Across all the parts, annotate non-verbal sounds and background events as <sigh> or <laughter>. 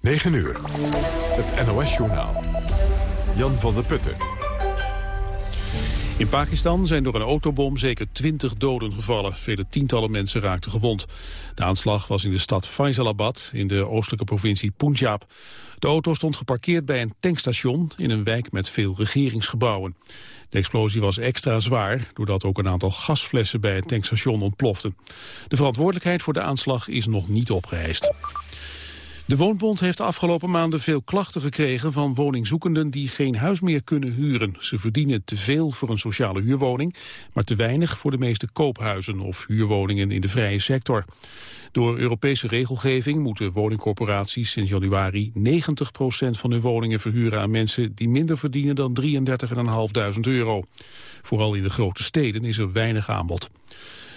9 uur. Het NOS-journaal. Jan van der Putten. In Pakistan zijn door een autobom zeker twintig doden gevallen. Vele tientallen mensen raakten gewond. De aanslag was in de stad Faisalabad in de oostelijke provincie Punjab. De auto stond geparkeerd bij een tankstation in een wijk met veel regeringsgebouwen. De explosie was extra zwaar doordat ook een aantal gasflessen bij het tankstation ontploften. De verantwoordelijkheid voor de aanslag is nog niet opgeheist. De Woonbond heeft de afgelopen maanden veel klachten gekregen van woningzoekenden die geen huis meer kunnen huren. Ze verdienen te veel voor een sociale huurwoning, maar te weinig voor de meeste koophuizen of huurwoningen in de vrije sector. Door Europese regelgeving moeten woningcorporaties sinds januari 90% van hun woningen verhuren aan mensen die minder verdienen dan 33.500 euro. Vooral in de grote steden is er weinig aanbod.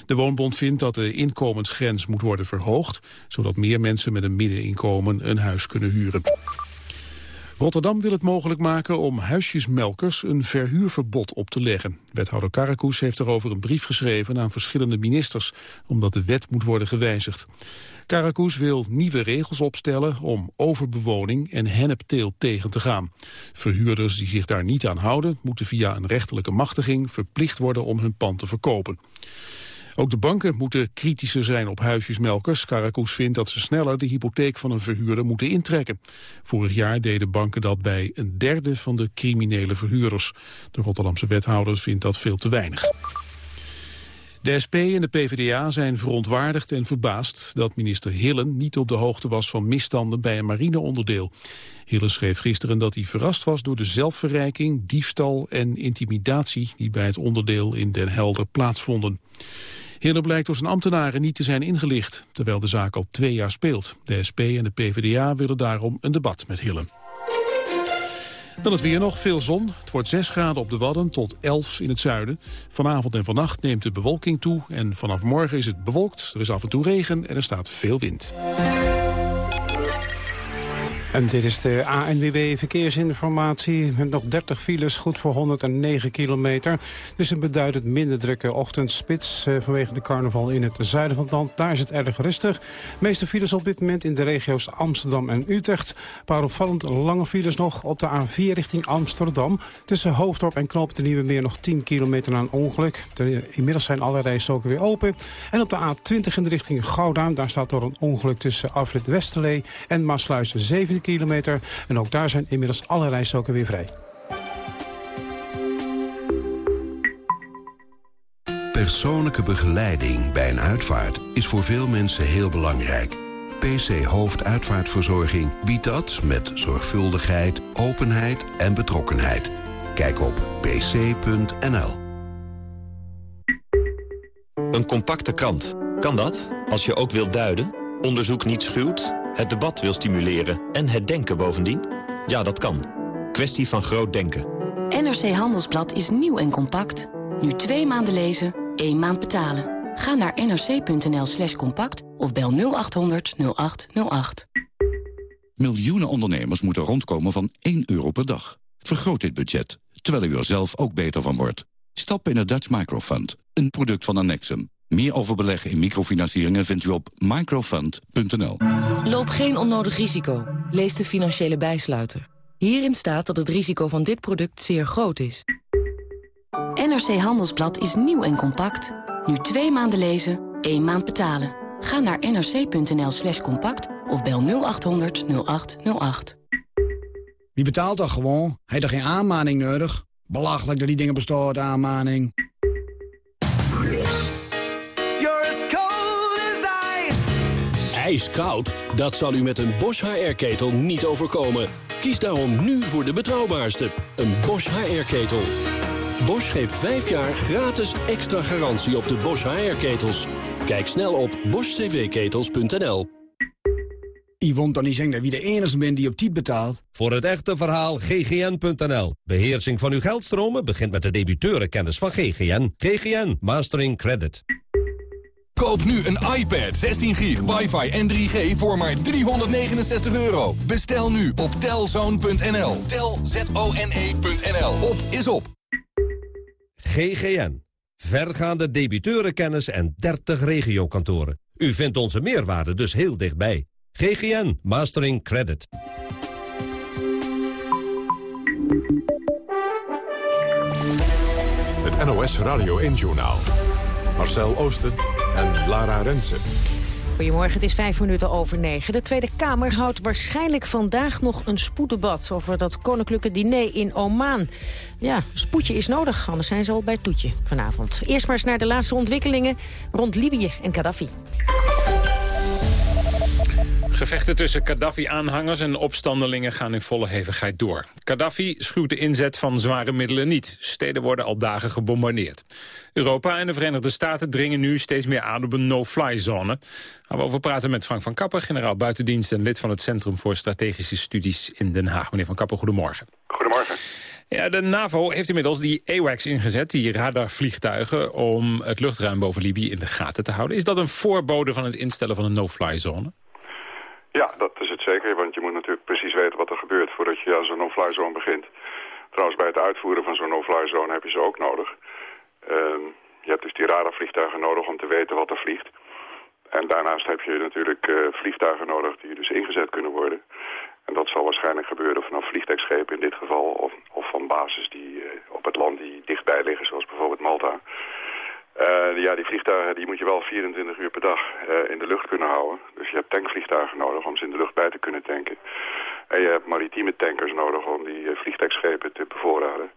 De Woonbond vindt dat de inkomensgrens moet worden verhoogd... zodat meer mensen met een middeninkomen een huis kunnen huren. Rotterdam wil het mogelijk maken om huisjesmelkers een verhuurverbod op te leggen. Wethouder Karakoes heeft erover een brief geschreven aan verschillende ministers, omdat de wet moet worden gewijzigd. Karakoes wil nieuwe regels opstellen om overbewoning en hennepteelt tegen te gaan. Verhuurders die zich daar niet aan houden, moeten via een rechterlijke machtiging verplicht worden om hun pand te verkopen. Ook de banken moeten kritischer zijn op huisjesmelkers. Karakoes vindt dat ze sneller de hypotheek van een verhuurder moeten intrekken. Vorig jaar deden banken dat bij een derde van de criminele verhuurders. De Rotterdamse wethouder vindt dat veel te weinig. De SP en de PvdA zijn verontwaardigd en verbaasd dat minister Hillen niet op de hoogte was van misstanden bij een marineonderdeel. Hillen schreef gisteren dat hij verrast was door de zelfverrijking, diefstal en intimidatie die bij het onderdeel in Den Helder plaatsvonden. Hille blijkt door zijn ambtenaren niet te zijn ingelicht, terwijl de zaak al twee jaar speelt. De SP en de PvdA willen daarom een debat met Hille. Dan het weer nog, veel zon. Het wordt 6 graden op de Wadden tot 11 in het zuiden. Vanavond en vannacht neemt de bewolking toe en vanaf morgen is het bewolkt. Er is af en toe regen en er staat veel wind. En dit is de ANWB Verkeersinformatie. Met nog 30 files, goed voor 109 kilometer. Dus een beduidend minder drukke ochtendspits... Eh, vanwege de carnaval in het zuiden van het land. Daar is het erg rustig. De meeste files op dit moment in de regio's Amsterdam en Utrecht. Een paar opvallend lange files nog op de A4 richting Amsterdam. Tussen Hoofddorp en Knoop de Nieuwe Meer nog 10 kilometer na een ongeluk. inmiddels zijn alle rijstroken weer open. En op de A20 in de richting Gouda. Daar staat door een ongeluk tussen Afrit Westerlee en Maasluis 7 kilometer. En ook daar zijn inmiddels alle rijstroken weer vrij. Persoonlijke begeleiding bij een uitvaart is voor veel mensen heel belangrijk. PC Hoofduitvaartverzorging biedt dat met zorgvuldigheid, openheid en betrokkenheid. Kijk op pc.nl. Een compacte krant. Kan dat? Als je ook wilt duiden, onderzoek niet schuwt het debat wil stimuleren en het denken bovendien? Ja, dat kan. Kwestie van groot denken. NRC Handelsblad is nieuw en compact. Nu twee maanden lezen, één maand betalen. Ga naar nrc.nl slash compact of bel 0800 0808. Miljoenen ondernemers moeten rondkomen van 1 euro per dag. Vergroot dit budget, terwijl u er zelf ook beter van wordt. Stap in het Dutch Microfund, een product van Annexum. Meer over beleggen in microfinancieringen vindt u op microfund.nl. Loop geen onnodig risico. Lees de financiële bijsluiter. Hierin staat dat het risico van dit product zeer groot is. NRC Handelsblad is nieuw en compact. Nu twee maanden lezen, één maand betalen. Ga naar nrc.nl slash compact of bel 0800 0808. Wie betaalt dat gewoon? Heeft er geen aanmaning nodig? Belachelijk dat die dingen bestaan, aanmaning. IJskoud? Dat zal u met een Bosch HR-ketel niet overkomen. Kies daarom nu voor de betrouwbaarste, een Bosch HR-ketel. Bosch geeft 5 jaar gratis extra garantie op de Bosch HR-ketels. Kijk snel op boschcvketels.nl. Yvonne dan niet zeggen dat wie de enige bent die op tijd betaalt. Voor het echte verhaal ggn.nl. Beheersing van uw geldstromen begint met de debiteurenkennis van GGN. GGN Mastering Credit. Koop nu een iPad 16 gig, wifi en 3G voor maar 369 euro. Bestel nu op telzone.nl. Telzone.nl. Op is op. GGN. Vergaande debiteurenkennis en 30 regiokantoren. U vindt onze meerwaarde dus heel dichtbij. GGN Mastering Credit. Het NOS Radio 1-journaal. Marcel Oosten en Lara Rensen. Goedemorgen, het is vijf minuten over negen. De Tweede Kamer houdt waarschijnlijk vandaag nog een spoeddebat... over dat koninklijke diner in Oman. Ja, spoedje is nodig, anders zijn ze al bij Toetje vanavond. Eerst maar eens naar de laatste ontwikkelingen rond Libië en Gaddafi. Gevechten tussen Gaddafi-aanhangers en opstandelingen gaan in volle hevigheid door. Gaddafi schuwt de inzet van zware middelen niet. Steden worden al dagen gebombardeerd. Europa en de Verenigde Staten dringen nu steeds meer aan op een no-fly-zone. Gaan we over praten met Frank van Kappen, generaal buitendienst... en lid van het Centrum voor Strategische Studies in Den Haag. Meneer van Kappen, goedemorgen. Goedemorgen. Ja, de NAVO heeft inmiddels die AWACS ingezet, die radarvliegtuigen... om het luchtruim boven Libië in de gaten te houden. Is dat een voorbode van het instellen van een no-fly-zone? Ja, dat is het zeker, want je moet natuurlijk precies weten wat er gebeurt voordat je zo'n no-fly zone begint. Trouwens, bij het uitvoeren van zo'n no-fly zone heb je ze ook nodig. Ehm, je hebt dus die radarvliegtuigen nodig om te weten wat er vliegt. En daarnaast heb je natuurlijk uh, vliegtuigen nodig die dus ingezet kunnen worden. En dat zal waarschijnlijk gebeuren vanaf vliegtuigschepen in dit geval... of, of van bases die uh, op het land die dichtbij liggen, zoals bijvoorbeeld Malta. Uh, ja, die vliegtuigen die moet je wel 24 uur per dag uh, in de lucht kunnen houden. Dus je hebt tankvliegtuigen nodig om ze in de lucht bij te kunnen tanken. En je hebt maritieme tankers nodig om die uh, te bevoorraden.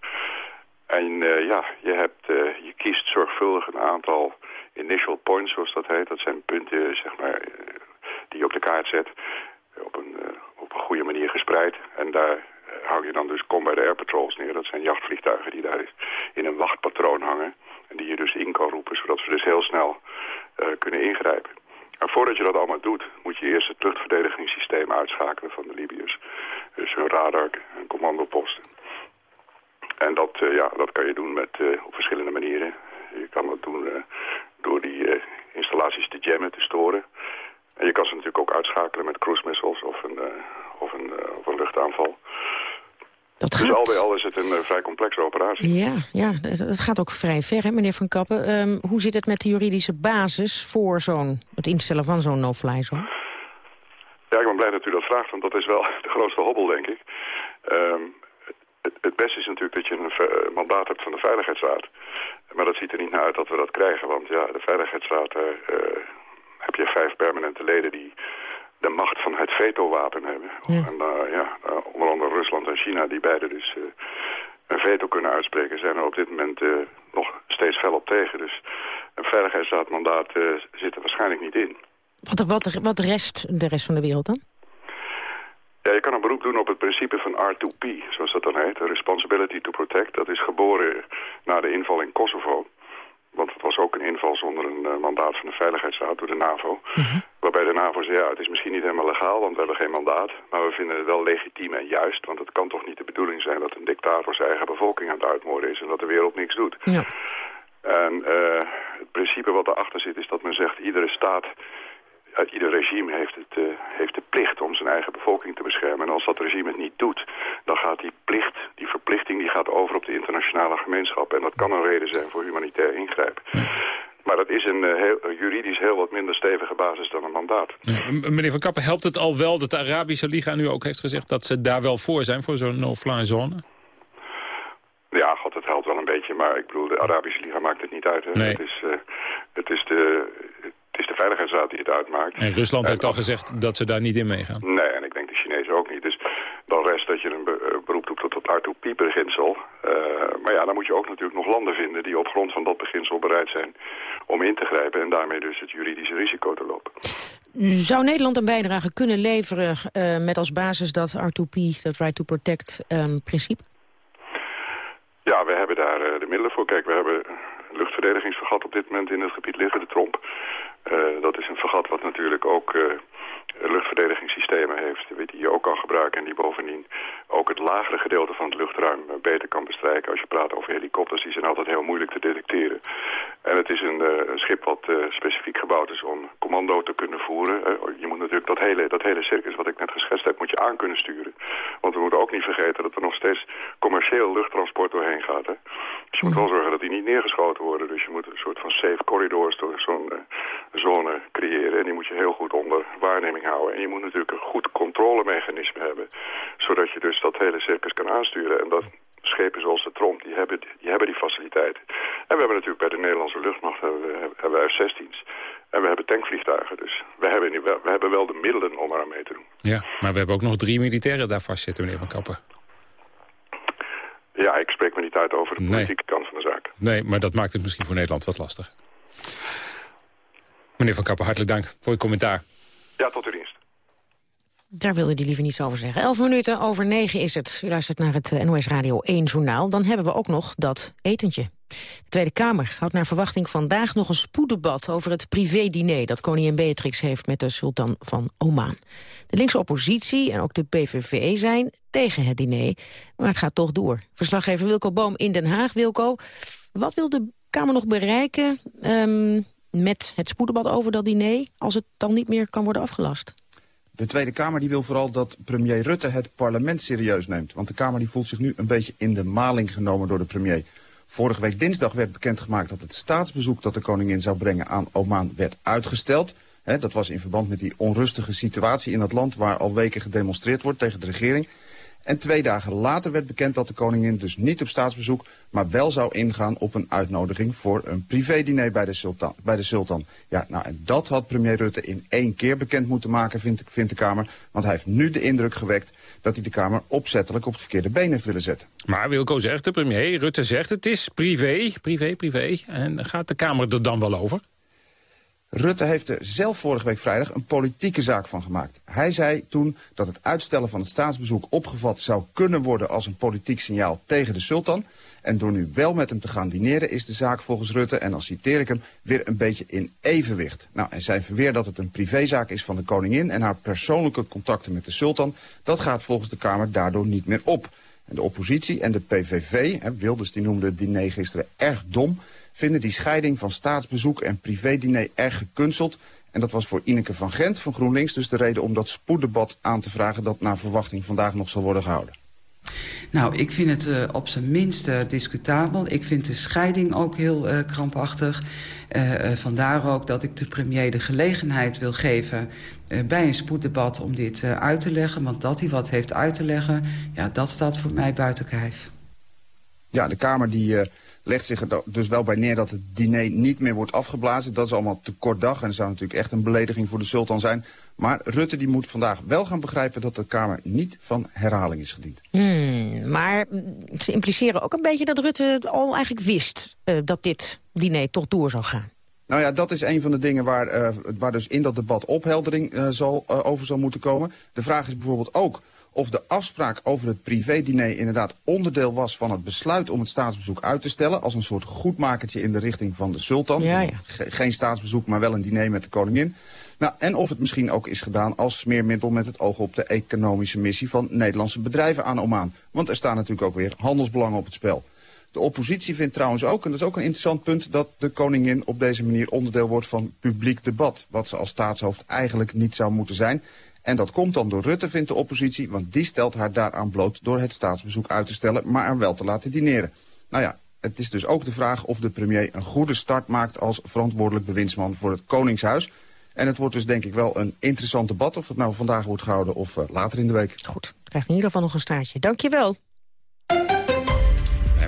En ja, je, hebt, je kiest zorgvuldig een aantal initial points, zoals dat heet. Dat zijn punten zeg maar, die je op de kaart zet, op een, op een goede manier gespreid. En daar hou je dan dus combat air patrols neer. Dat zijn jachtvliegtuigen die daar in een wachtpatroon hangen. Die je dus in kan roepen, zodat ze dus heel snel uh, kunnen ingrijpen. Maar voordat je dat allemaal doet, moet je eerst het luchtverdedigingssysteem uitschakelen van de Libiërs. Dus een radar, een commandoposten. En dat, uh, ja, dat kan je doen met, uh, op verschillende manieren. Je kan dat doen door die installaties te jammen, te storen. En je kan ze natuurlijk ook uitschakelen met cruise missiles of een, of een, of een luchtaanval. Dat dus al bij al is het een uh, vrij complexe operatie. Ja, ja, dat gaat ook vrij ver, hè, meneer Van Kappen. Um, hoe zit het met de juridische basis voor zo'n het instellen van zo'n no-fly zone? Ja, ik ben blij dat u dat vraagt, want dat is wel <laughs> de grootste hobbel, denk ik. Um, het, het, beste is natuurlijk dat je een mandaat hebt van de Veiligheidsraad. Maar dat ziet er niet naar uit dat we dat krijgen, want ja, de Veiligheidsraad... Uh, heb je vijf permanente leden die de macht van het veto-wapen hebben. Ja. En uh, ja, uh, onder andere Rusland en China, die beide dus uh, een veto kunnen uitspreken, zijn er op dit moment nog steeds fel op tegen. Dus een veiligheidsraadmandaat zit er waarschijnlijk niet in. Wat, wat, wat rest de rest van de wereld dan? Ja, je kan een beroep doen op het principe van R2P, zoals dat dan heet. Responsibility to Protect. Dat is geboren na de inval in Kosovo. Want het was ook een inval zonder een uh, mandaat van de Veiligheidsraad door de NAVO. -hmm. Waarbij de NAVO zei, ja, het is misschien niet helemaal legaal, want we hebben geen mandaat. Maar we vinden het wel legitiem en juist, want het kan toch niet de bedoeling zijn dat een dictator zijn eigen bevolking aan het uitmoorden is en dat de wereld niks doet. Ja. En uh, het principe wat erachter zit is dat men zegt, iedere staat ieder regime heeft, het, uh, heeft de plicht om zijn eigen bevolking te beschermen. En als dat regime het niet doet, dan gaat die plicht, die verplichting, die gaat over op de internationale gemeenschap. En dat kan een reden zijn voor humanitair ingrijpen. Maar dat is een uh, heel, juridisch heel wat minder stevige basis dan een mandaat. Ja, meneer Van Kappen, helpt het al wel dat de Arabische Liga nu ook heeft gezegd... dat ze daar wel voor zijn, voor zo'n no-fly zone? Ja, god, het helpt wel een beetje. Maar ik bedoel, de Arabische Liga maakt het niet uit. Hè. Nee. Het, is, uh, het is de... Het is de Veiligheidsraad die het uitmaakt. En Rusland en heeft al gezegd dat ze daar niet in meegaan. Nee, en ik denk de Chinezen ook niet. Dus dan rest dat je een be beroep doet tot het R2P-beginsel. Uh, maar ja, dan moet je ook natuurlijk nog landen vinden die op grond van dat beginsel bereid zijn om in te grijpen en daarmee dus het juridische risico te lopen. Zou Nederland een bijdrage kunnen leveren uh, met als basis dat R2P, dat Right to Protect, um, principe? Ja, we hebben daar uh, de middelen voor. Kijk, we hebben een luchtverdedigingsvergat op dit moment in het gebied liggen, de Tromp. Uh, dat is een vergat wat natuurlijk ook uh, luchtverdedigingssystemen heeft, die je ook kan gebruiken en die bovendien ook het lagere gedeelte van het luchtruim eh, beter kan bestrijken. Als je praat over helikopters, die zijn altijd heel moeilijk te detecteren. En het is een, uh, een schip wat uh, specifiek gebouwd is om commando te kunnen voeren. je moet natuurlijk dat hele, dat hele circus wat ik net geschetst heb, moet je aan kunnen sturen. Want we moeten ook niet vergeten dat er nog steeds commercieel luchttransport doorheen gaat. Hè? Dus je moet wel zorgen dat die niet neergeschoten worden. Dus je moet een soort van safe corridors door zo'n zone creëren. En die moet je heel goed onder waarneming houden. En je moet natuurlijk een goed controlemechanisme hebben. Zodat je dus dat hele circus kan aansturen. En dat schepen zoals de Tromp, die hebben die, hebben die faciliteiten. En we hebben natuurlijk bij de Nederlandse luchtmacht hebben we, hebben we F-16's. En we hebben tankvliegtuigen. Dus we hebben, we hebben wel de middelen om eraan mee te doen. Ja, maar we hebben ook nog drie militairen daar vastzitten, meneer Van Kappen. Ja, ik spreek me niet uit over de politieke kant van de zaak. Nee, maar dat maakt het misschien voor Nederland wat lastig. Meneer Van Kappen, hartelijk dank voor uw commentaar. Ja, tot uw dienst. Daar wilde hij liever niets over zeggen. Elf minuten over negen is het. U luistert naar het eh, NOS Radio 1 journaal. Dan hebben we ook nog dat etentje. De Tweede Kamer houdt naar verwachting vandaag nog een spoeddebat... over het privé-diner dat koningin Beatrix heeft met de sultan van Oman. De linkse oppositie en ook de PVV zijn tegen het diner, maar het gaat toch door. Verslaggever Wilco Boom in Den Haag. Wilco, wat wil de Kamer nog bereiken um, met het spoeddebat over dat diner... als het dan niet meer kan worden afgelast? De Tweede Kamer die wil vooral dat premier Rutte het parlement serieus neemt. Want de Kamer die voelt zich nu een beetje in de maling genomen door de premier. Vorige week dinsdag werd bekendgemaakt dat het staatsbezoek dat de koningin zou brengen aan Oman werd uitgesteld. dat was in verband met die onrustige situatie in dat land waar al weken gedemonstreerd wordt tegen de regering. En twee dagen later werd bekend dat de koningin dus niet op staatsbezoek... maar wel zou ingaan op een uitnodiging voor een privédiner bij de sultan. Bij de sultan. Ja, nou, en dat had premier Rutte in één keer bekend moeten maken, vindt, vindt de Kamer. Want hij heeft nu de indruk gewekt dat hij de Kamer opzettelijk op het verkeerde been heeft willen zetten. Maar Wilco zegt, de premier, Rutte zegt, het is privé, privé, privé. En gaat de Kamer er dan wel over? Rutte heeft er zelf vorige week vrijdag een politieke zaak van gemaakt. Hij zei toen dat het uitstellen van het staatsbezoek opgevat zou kunnen worden als een politiek signaal tegen de sultan. En door nu wel met hem te gaan dineren is de zaak volgens Rutte, en dan citeer ik hem, weer een beetje in evenwicht. Nou, en zijn verweer dat het een privézaak is van de koningin en haar persoonlijke contacten met de sultan, dat gaat volgens de Kamer daardoor niet meer op. En de oppositie en de PVV, hè, Wilders die noemde het diner gisteren erg dom vinden die scheiding van staatsbezoek en privédiner erg gekunsteld. En dat was voor Ineke van Gent van GroenLinks dus de reden om dat spoeddebat aan te vragen... dat naar verwachting vandaag nog zal worden gehouden. Nou, ik vind het uh, op zijn minst uh, discutabel. Ik vind de scheiding ook heel uh, krampachtig. vandaar ook dat ik de premier de gelegenheid wil geven... bij een spoeddebat om dit uit te leggen. Want dat hij wat heeft uit te leggen, ja, dat staat voor mij buiten kijf. Ja, de Kamer die legt zich er dus wel bij neer dat het diner niet meer wordt afgeblazen. Dat is allemaal te kort dag en dat zou natuurlijk echt een belediging voor de sultan zijn. Maar Rutte die moet vandaag wel gaan begrijpen dat de Kamer niet van herhaling is gediend. Hmm, maar ze impliceren ook een beetje dat Rutte al eigenlijk wist uh, dat dit diner toch door zou gaan. Nou ja, dat is een van de dingen waar, uh, waar dus in dat debat opheldering uh, zal, over zal moeten komen. De vraag is bijvoorbeeld ook of de afspraak over het privédiner inderdaad onderdeel was van het besluit om het staatsbezoek uit te stellen. Als een soort goedmakertje in de richting van de sultan. Ja, ja. geen staatsbezoek, maar wel een diner met de koningin. Nou, en of het misschien ook is gedaan als smeermiddel met het oog op de economische missie van Nederlandse bedrijven aan Oman. Want er staan natuurlijk ook weer handelsbelangen op het spel. De oppositie vindt trouwens ook, en dat is ook een interessant punt... dat de koningin op deze manier onderdeel wordt van publiek debat. Wat ze als staatshoofd eigenlijk niet zou moeten zijn. En dat komt dan door Rutte, vindt de oppositie, want die stelt haar daaraan bloot door het staatsbezoek uit te stellen, maar er wel te laten dineren. Nou ja, het is dus ook de vraag of de premier een goede start maakt als verantwoordelijk bewindsman voor het Koningshuis. En het wordt dus denk ik wel een interessant debat of het nou vandaag wordt gehouden of uh, later in de week. Goed, krijgt in ieder geval nog een staartje. Dankjewel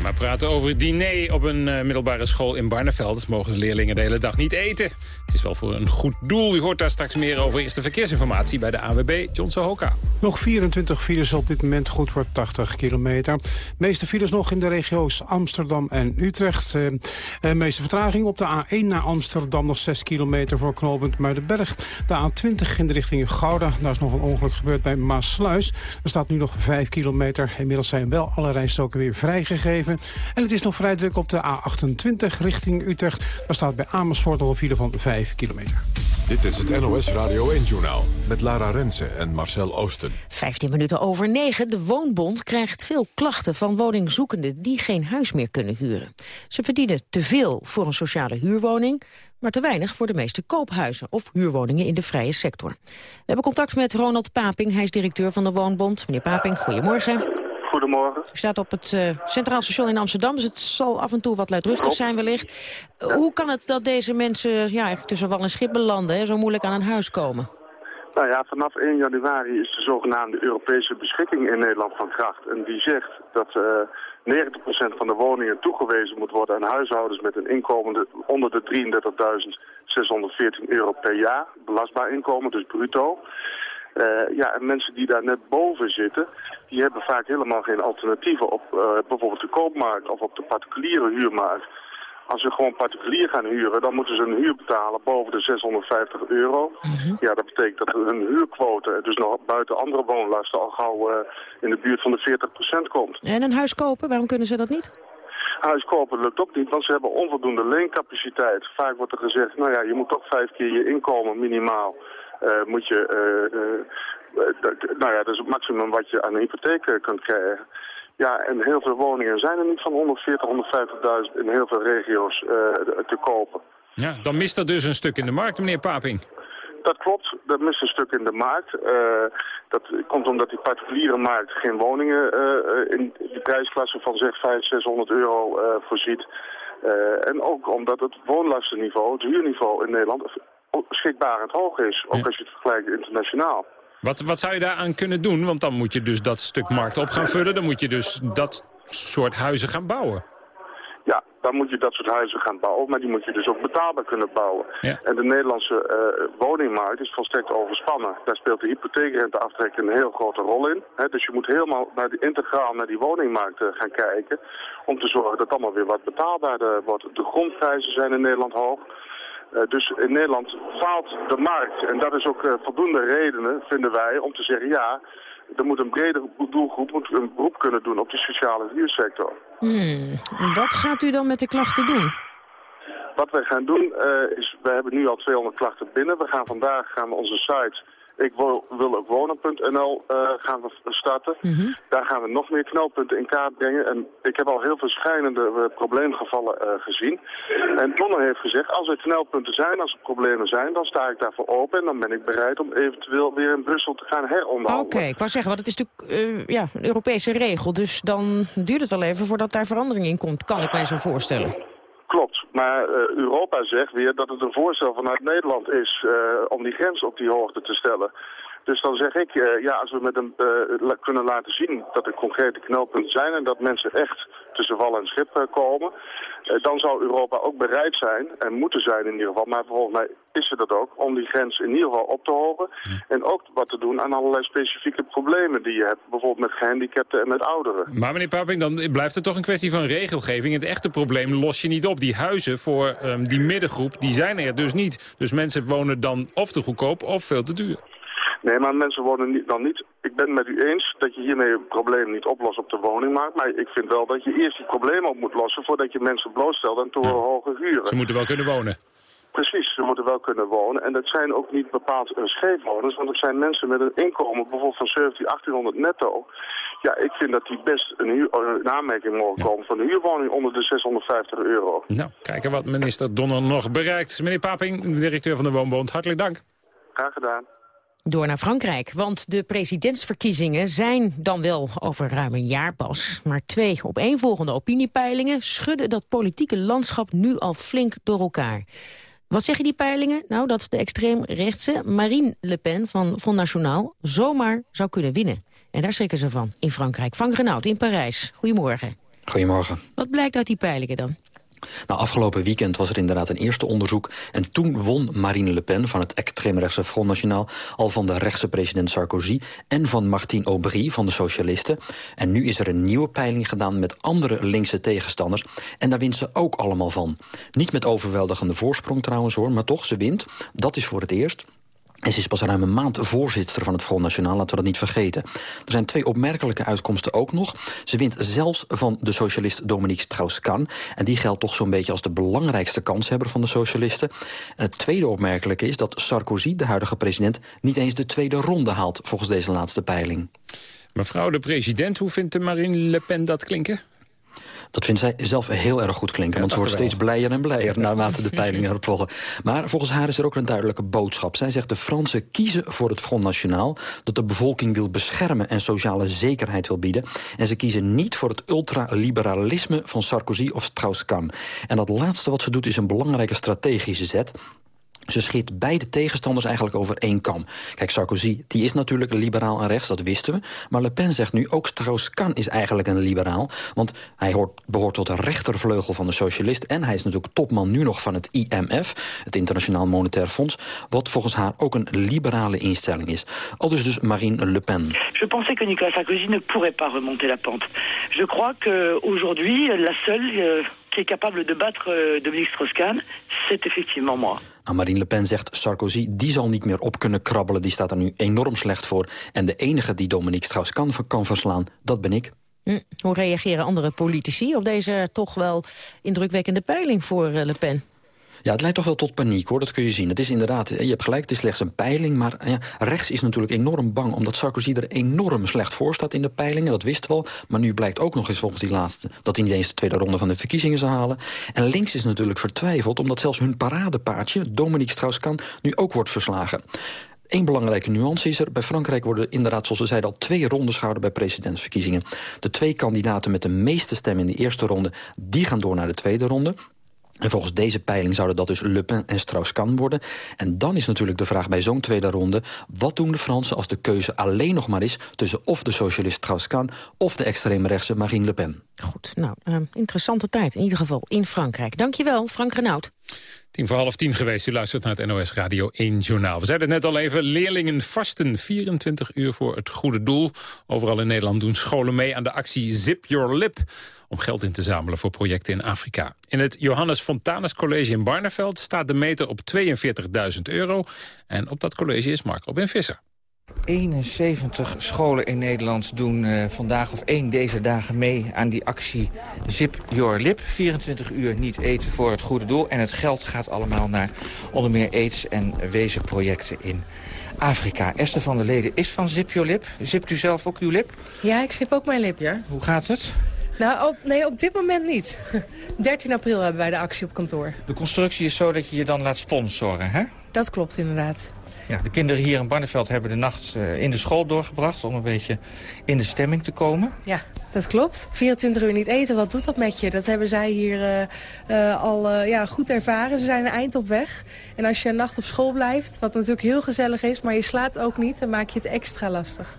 maar praten over diner op een uh, middelbare school in Barneveld. Mogen de leerlingen de hele dag niet eten. Het is wel voor een goed doel. U hoort daar straks meer over. Eerste verkeersinformatie bij de AWB, John Sohoka. Nog 24 files op dit moment, goed voor 80 kilometer. De meeste files nog in de regio's Amsterdam en Utrecht. De uh, meeste vertraging op de A1 naar Amsterdam, nog 6 kilometer voor knooppunt Muidenberg. De A20 in de richting Gouda, daar is nog een ongeluk gebeurd bij Maasluis. Er staat nu nog 5 kilometer. Inmiddels zijn wel alle rijstoken weer vrijgegeven. En het is nog vrij druk op de A28 richting Utrecht. Daar staat bij Amersfoort nog een file van 5 kilometer. Dit is het NOS Radio 1-journaal met Lara Rensen en Marcel Oosten. 15 minuten over 9. De Woonbond krijgt veel klachten van woningzoekenden die geen huis meer kunnen huren. Ze verdienen te veel voor een sociale huurwoning, maar te weinig voor de meeste koophuizen of huurwoningen in de vrije sector. We hebben contact met Ronald Paping, hij is directeur van de Woonbond. Meneer Paping, goedemorgen. Goedemorgen. U staat op het uh, Centraal Station in Amsterdam, dus het zal af en toe wat luidruchtig zijn wellicht. Uh, hoe kan het dat deze mensen ja, tussen wal en schip belanden, hè, zo moeilijk aan een huis komen? Nou ja, vanaf 1 januari is de zogenaamde Europese beschikking in Nederland van kracht. En die zegt dat uh, 90% van de woningen toegewezen moet worden aan huishoudens met een inkomen onder de 33.614 euro per jaar. Belastbaar inkomen, dus bruto. Uh, ja, en mensen die daar net boven zitten, die hebben vaak helemaal geen alternatieven op uh, bijvoorbeeld de koopmarkt of op de particuliere huurmarkt. Als ze gewoon particulier gaan huren, dan moeten ze een huur betalen boven de 650 euro. -hmm. Ja, dat betekent dat hun huurquote, dus nog buiten andere woonlasten, al gauw uh, in de buurt van de 40% komt. En een huis kopen, waarom kunnen ze dat niet? Huis kopen lukt ook niet, want ze hebben onvoldoende leencapaciteit. Vaak wordt er gezegd, nou ja, je moet toch vijf keer je inkomen minimaal moet je, uh, uh, nou ja, dat is het maximum wat je aan een hypotheek kunt krijgen. Ja, en heel veel woningen zijn er niet van 140, 150.000 in heel veel regio's te kopen. Ja, dan mist er dus een stuk in de markt, meneer Paping. Dat klopt, dat mist een stuk in de markt. dat komt omdat die particuliere markt geen woningen in die prijsklasse van zeg 500, 600 euro voorziet. en ook omdat het woonlastenniveau, het huurniveau in Nederland schrikbarend hoog is. Ook als je het vergelijkt internationaal. Wat, wat zou je daaraan kunnen doen? Want dan moet je dus dat stuk markt op gaan vullen. Dan moet je dus dat soort huizen gaan bouwen. Ja, dan moet je dat soort huizen gaan bouwen. Maar die moet je dus ook betaalbaar kunnen bouwen. Ja. En de Nederlandse uh, woningmarkt is volstrekt overspannen. Daar speelt de hypotheekrenteaftrek een heel grote rol in. He, dus je moet helemaal naar die, integraal naar die woningmarkt uh, gaan kijken. Om te zorgen dat allemaal weer wat betaalbaarder wordt. De grondprijzen zijn in Nederland hoog. Uh, dus in Nederland faalt de markt. En dat is ook uh, voldoende redenen, vinden wij, om te zeggen ja, er moet een brede doelgroep moet een beroep kunnen doen op de sociale huursector. Hmm. Wat gaat u dan met de klachten doen? Wat wij gaan doen uh, is, we hebben nu al 200 klachten binnen. We gaan vandaag gaan we onze site ik wil, wil ook wonen.nl uh, gaan we starten. Mm -hmm. Daar gaan we nog meer knelpunten in kaart brengen. En ik heb al heel veel schijnende uh, probleemgevallen uh, gezien. En Donner heeft gezegd, als er knelpunten zijn, als er problemen zijn, dan sta ik daarvoor open. En dan ben ik bereid om eventueel weer in Brussel te gaan heronderhandelen. Oké, okay, ik wou zeggen, want het is natuurlijk ja, een Europese regel. Dus dan duurt het wel even voordat daar verandering in komt, kan ik mij zo voorstellen. Klopt, maar uh, Europa zegt weer dat het een voorstel vanuit Nederland is uh, om die grens op die hoogte te stellen. Dus dan zeg ik, uh, ja, als we met een, uh, kunnen laten zien dat er concrete knelpunten zijn en dat mensen echt tussen wal en schip uh, komen, dan zou Europa ook bereid zijn, en moeten zijn in ieder geval, maar volgens mij is ze dat ook, om die grens in ieder geval op te hogen. En ook wat te doen aan allerlei specifieke problemen die je hebt, bijvoorbeeld met gehandicapten en met ouderen. Maar meneer Paping, dan blijft het toch een kwestie van regelgeving. Het echte probleem los je niet op. Die huizen voor um, die middengroep, die zijn er dus niet. Dus mensen wonen dan of te goedkoop of veel te duur. Nee, maar mensen wonen niet, dan niet... Ik ben met u eens dat je hiermee het probleem niet oplost op de woningmarkt. Maar ik vind wel dat je eerst die problemen op moet lossen... voordat je mensen blootstelt aan te hoge huren. Ze moeten wel kunnen wonen. Precies, ze moeten wel kunnen wonen. En dat zijn ook niet bepaald uh, scheefwoners, want het zijn mensen met een inkomen bijvoorbeeld van 17, 1800 netto. Ja, ik vind dat die best een, huur, een aanmerking mogen komen van een huurwoning onder de 650 euro. Nou, kijken wat minister Donner nog bereikt. Meneer Paping, directeur van de Woonbond, hartelijk dank. Graag gedaan. Door naar Frankrijk, want de presidentsverkiezingen zijn dan wel over ruim een jaar pas. Maar twee opeenvolgende opiniepeilingen schudden dat politieke landschap nu al flink door elkaar. Wat zeggen die peilingen? Nou, dat de extreemrechtse Marine Le Pen van Front National zomaar zou kunnen winnen. En daar schrikken ze van in Frankrijk. Frank Renaud in Parijs. Goedemorgen. Goedemorgen. Wat blijkt uit die peilingen dan? Nou, afgelopen weekend was er inderdaad een eerste onderzoek... en toen won Marine Le Pen van het extreemrechtse Front National... al van de rechtse president Sarkozy en van Martine Aubry van de Socialisten. En nu is er een nieuwe peiling gedaan met andere linkse tegenstanders... en daar wint ze ook allemaal van. Niet met overweldigende voorsprong trouwens hoor, maar toch, ze wint. Dat is voor het eerst. En ze is pas ruim een maand voorzitter van het Front National, laten we dat niet vergeten. Er zijn twee opmerkelijke uitkomsten ook nog. Ze wint zelfs van de socialist Dominique Strauss-Kahn. En die geldt toch zo'n beetje als de belangrijkste kanshebber van de socialisten. En het tweede opmerkelijke is dat Sarkozy, de huidige president... niet eens de tweede ronde haalt volgens deze laatste peiling. Mevrouw de president, hoe vindt Marine Le Pen dat klinken? Dat vindt zij zelf heel erg goed klinken. want ze wordt steeds blijer en blijer naarmate de peilingen erop volgen. Maar volgens haar is er ook een duidelijke boodschap. Zij zegt de Fransen kiezen voor het Front National... dat de bevolking wil beschermen en sociale zekerheid wil bieden. En ze kiezen niet voor het ultraliberalisme van Sarkozy of Strauss-Kahn. En dat laatste wat ze doet is een belangrijke strategische zet. Ze schiet beide tegenstanders eigenlijk over één kam. Kijk, Sarkozy die is natuurlijk liberaal en rechts, dat wisten we. Maar Le Pen zegt nu ook Strauss-Kahn is eigenlijk een liberaal. Want hij hoort, behoort tot de rechtervleugel van de socialist... en hij is natuurlijk topman nu nog van het IMF, het Internationaal Monetair Fonds... wat volgens haar ook een liberale instelling is. Al dus dus Marine Le Pen. Je pensais que Nicolas Sarkozy ne pourrait pas remonter la pente. Je crois que aujourd'hui la seule... Euh, qui est capable de battre euh, Dominique Strauss-Kahn, c'est effectivement moi. Nou, Marine Le Pen zegt Sarkozy die zal niet meer op kunnen krabbelen. Die staat er nu enorm slecht voor. En de enige die Dominique Strauss kan, kan verslaan, dat ben ik. Hm. Hoe reageren andere politici op deze toch wel indrukwekkende peiling voor eh, Le Pen? Ja, het leidt toch wel tot paniek, hoor. Dat kun je zien. Het is inderdaad, je hebt gelijk, het is slechts een peiling. Maar ja, rechts is natuurlijk enorm bang... omdat Sarkozy er enorm slecht voor staat in de peilingen. Dat wist wel. Maar nu blijkt ook nog eens volgens die laatste... dat hij niet eens de tweede ronde van de verkiezingen zou halen. En links is natuurlijk vertwijfeld... omdat zelfs hun paradepaardje, Dominique Strauss-Kahn... nu ook wordt verslagen. Eén belangrijke nuance is er. Bij Frankrijk worden inderdaad, zoals we zeiden, al twee rondes gehouden bij presidentsverkiezingen. De twee kandidaten met de meeste stemmen in de eerste ronde, die gaan door naar de tweede ronde. En volgens deze peiling zouden dat dus Le Pen en Strauss-Kahn worden. En dan is natuurlijk de vraag bij zo'n tweede ronde... wat doen de Fransen als de keuze alleen nog maar is... tussen of de socialist Strauss-Kahn of de extreemrechtse Marine Le Pen? Goed, nou, uh, interessante tijd in ieder geval in Frankrijk. Dankjewel, Frank Renaud. Tien voor half tien geweest. U luistert naar het NOS Radio 1 Journaal. We zeiden het net al even, leerlingen vasten 24 uur voor het goede doel. Overal in Nederland doen scholen mee aan de actie Zip Your Lip om geld in te zamelen voor projecten in Afrika. In het Johannes Fontanus College in Barneveld staat de meter op 42.000 euro. En op dat college is Mark Robin Visser. 71 scholen in Nederland doen uh, vandaag of één deze dagen mee aan die actie Zip Your Lip. 24 uur niet eten voor het goede doel. En het geld gaat allemaal naar onder meer aids- en wezenprojecten in Afrika. Esther van der Leden is van Zip Your Lip. Zipt u zelf ook uw lip? Ja, ik zip ook mijn lip. Ja? Hoe gaat het? Nou, op, nee, op dit moment niet. <laughs> 13 april hebben wij de actie op kantoor. De constructie is zo dat je je dan laat sponsoren, hè? Dat klopt inderdaad. Ja, de kinderen hier in Barneveld hebben de nacht uh, in de school doorgebracht... om een beetje in de stemming te komen. Ja, dat klopt. 24 uur niet eten, wat doet dat met je? Dat hebben zij hier uh, uh, al ja, goed ervaren. Ze zijn een eind op weg. En als je een nacht op school blijft, wat natuurlijk heel gezellig is... maar je slaapt ook niet, dan maak je het extra lastig.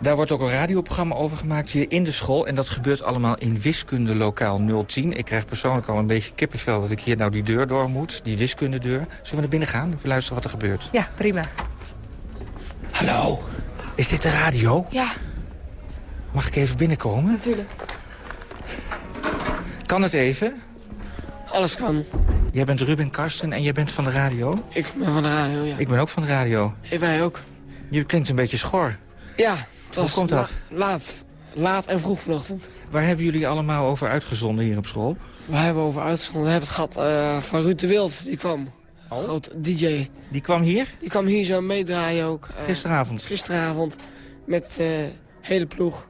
Daar wordt ook een radioprogramma over gemaakt hier in de school. En dat gebeurt allemaal in wiskunde lokaal 010. Ik krijg persoonlijk al een beetje kippenvel dat ik hier nou die deur door moet. Die wiskundedeur. Zullen we naar binnen gaan? Even luisteren wat er gebeurt. Ja, prima. Hallo, is dit de radio? Ja. Mag ik even binnenkomen? Natuurlijk. Kan het even? Alles kan. Jij bent Ruben Karsten en jij bent van de radio? Ik ben van de radio, ja. Ik ben ook van de radio. Ik wij ook. Je klinkt een beetje schor. Ja, hoe komt dat? laat, laat en vroeg vanochtend. Waar hebben jullie allemaal over uitgezonden hier op school? We hebben over uitgezonden. We hebben het gehad uh, van Ruud de Wild. Die kwam. Oh? Groot DJ. Die kwam hier? Die kwam hier zo meedraaien ook. Uh, gisteravond? Gisteravond. Met uh, hele ploeg.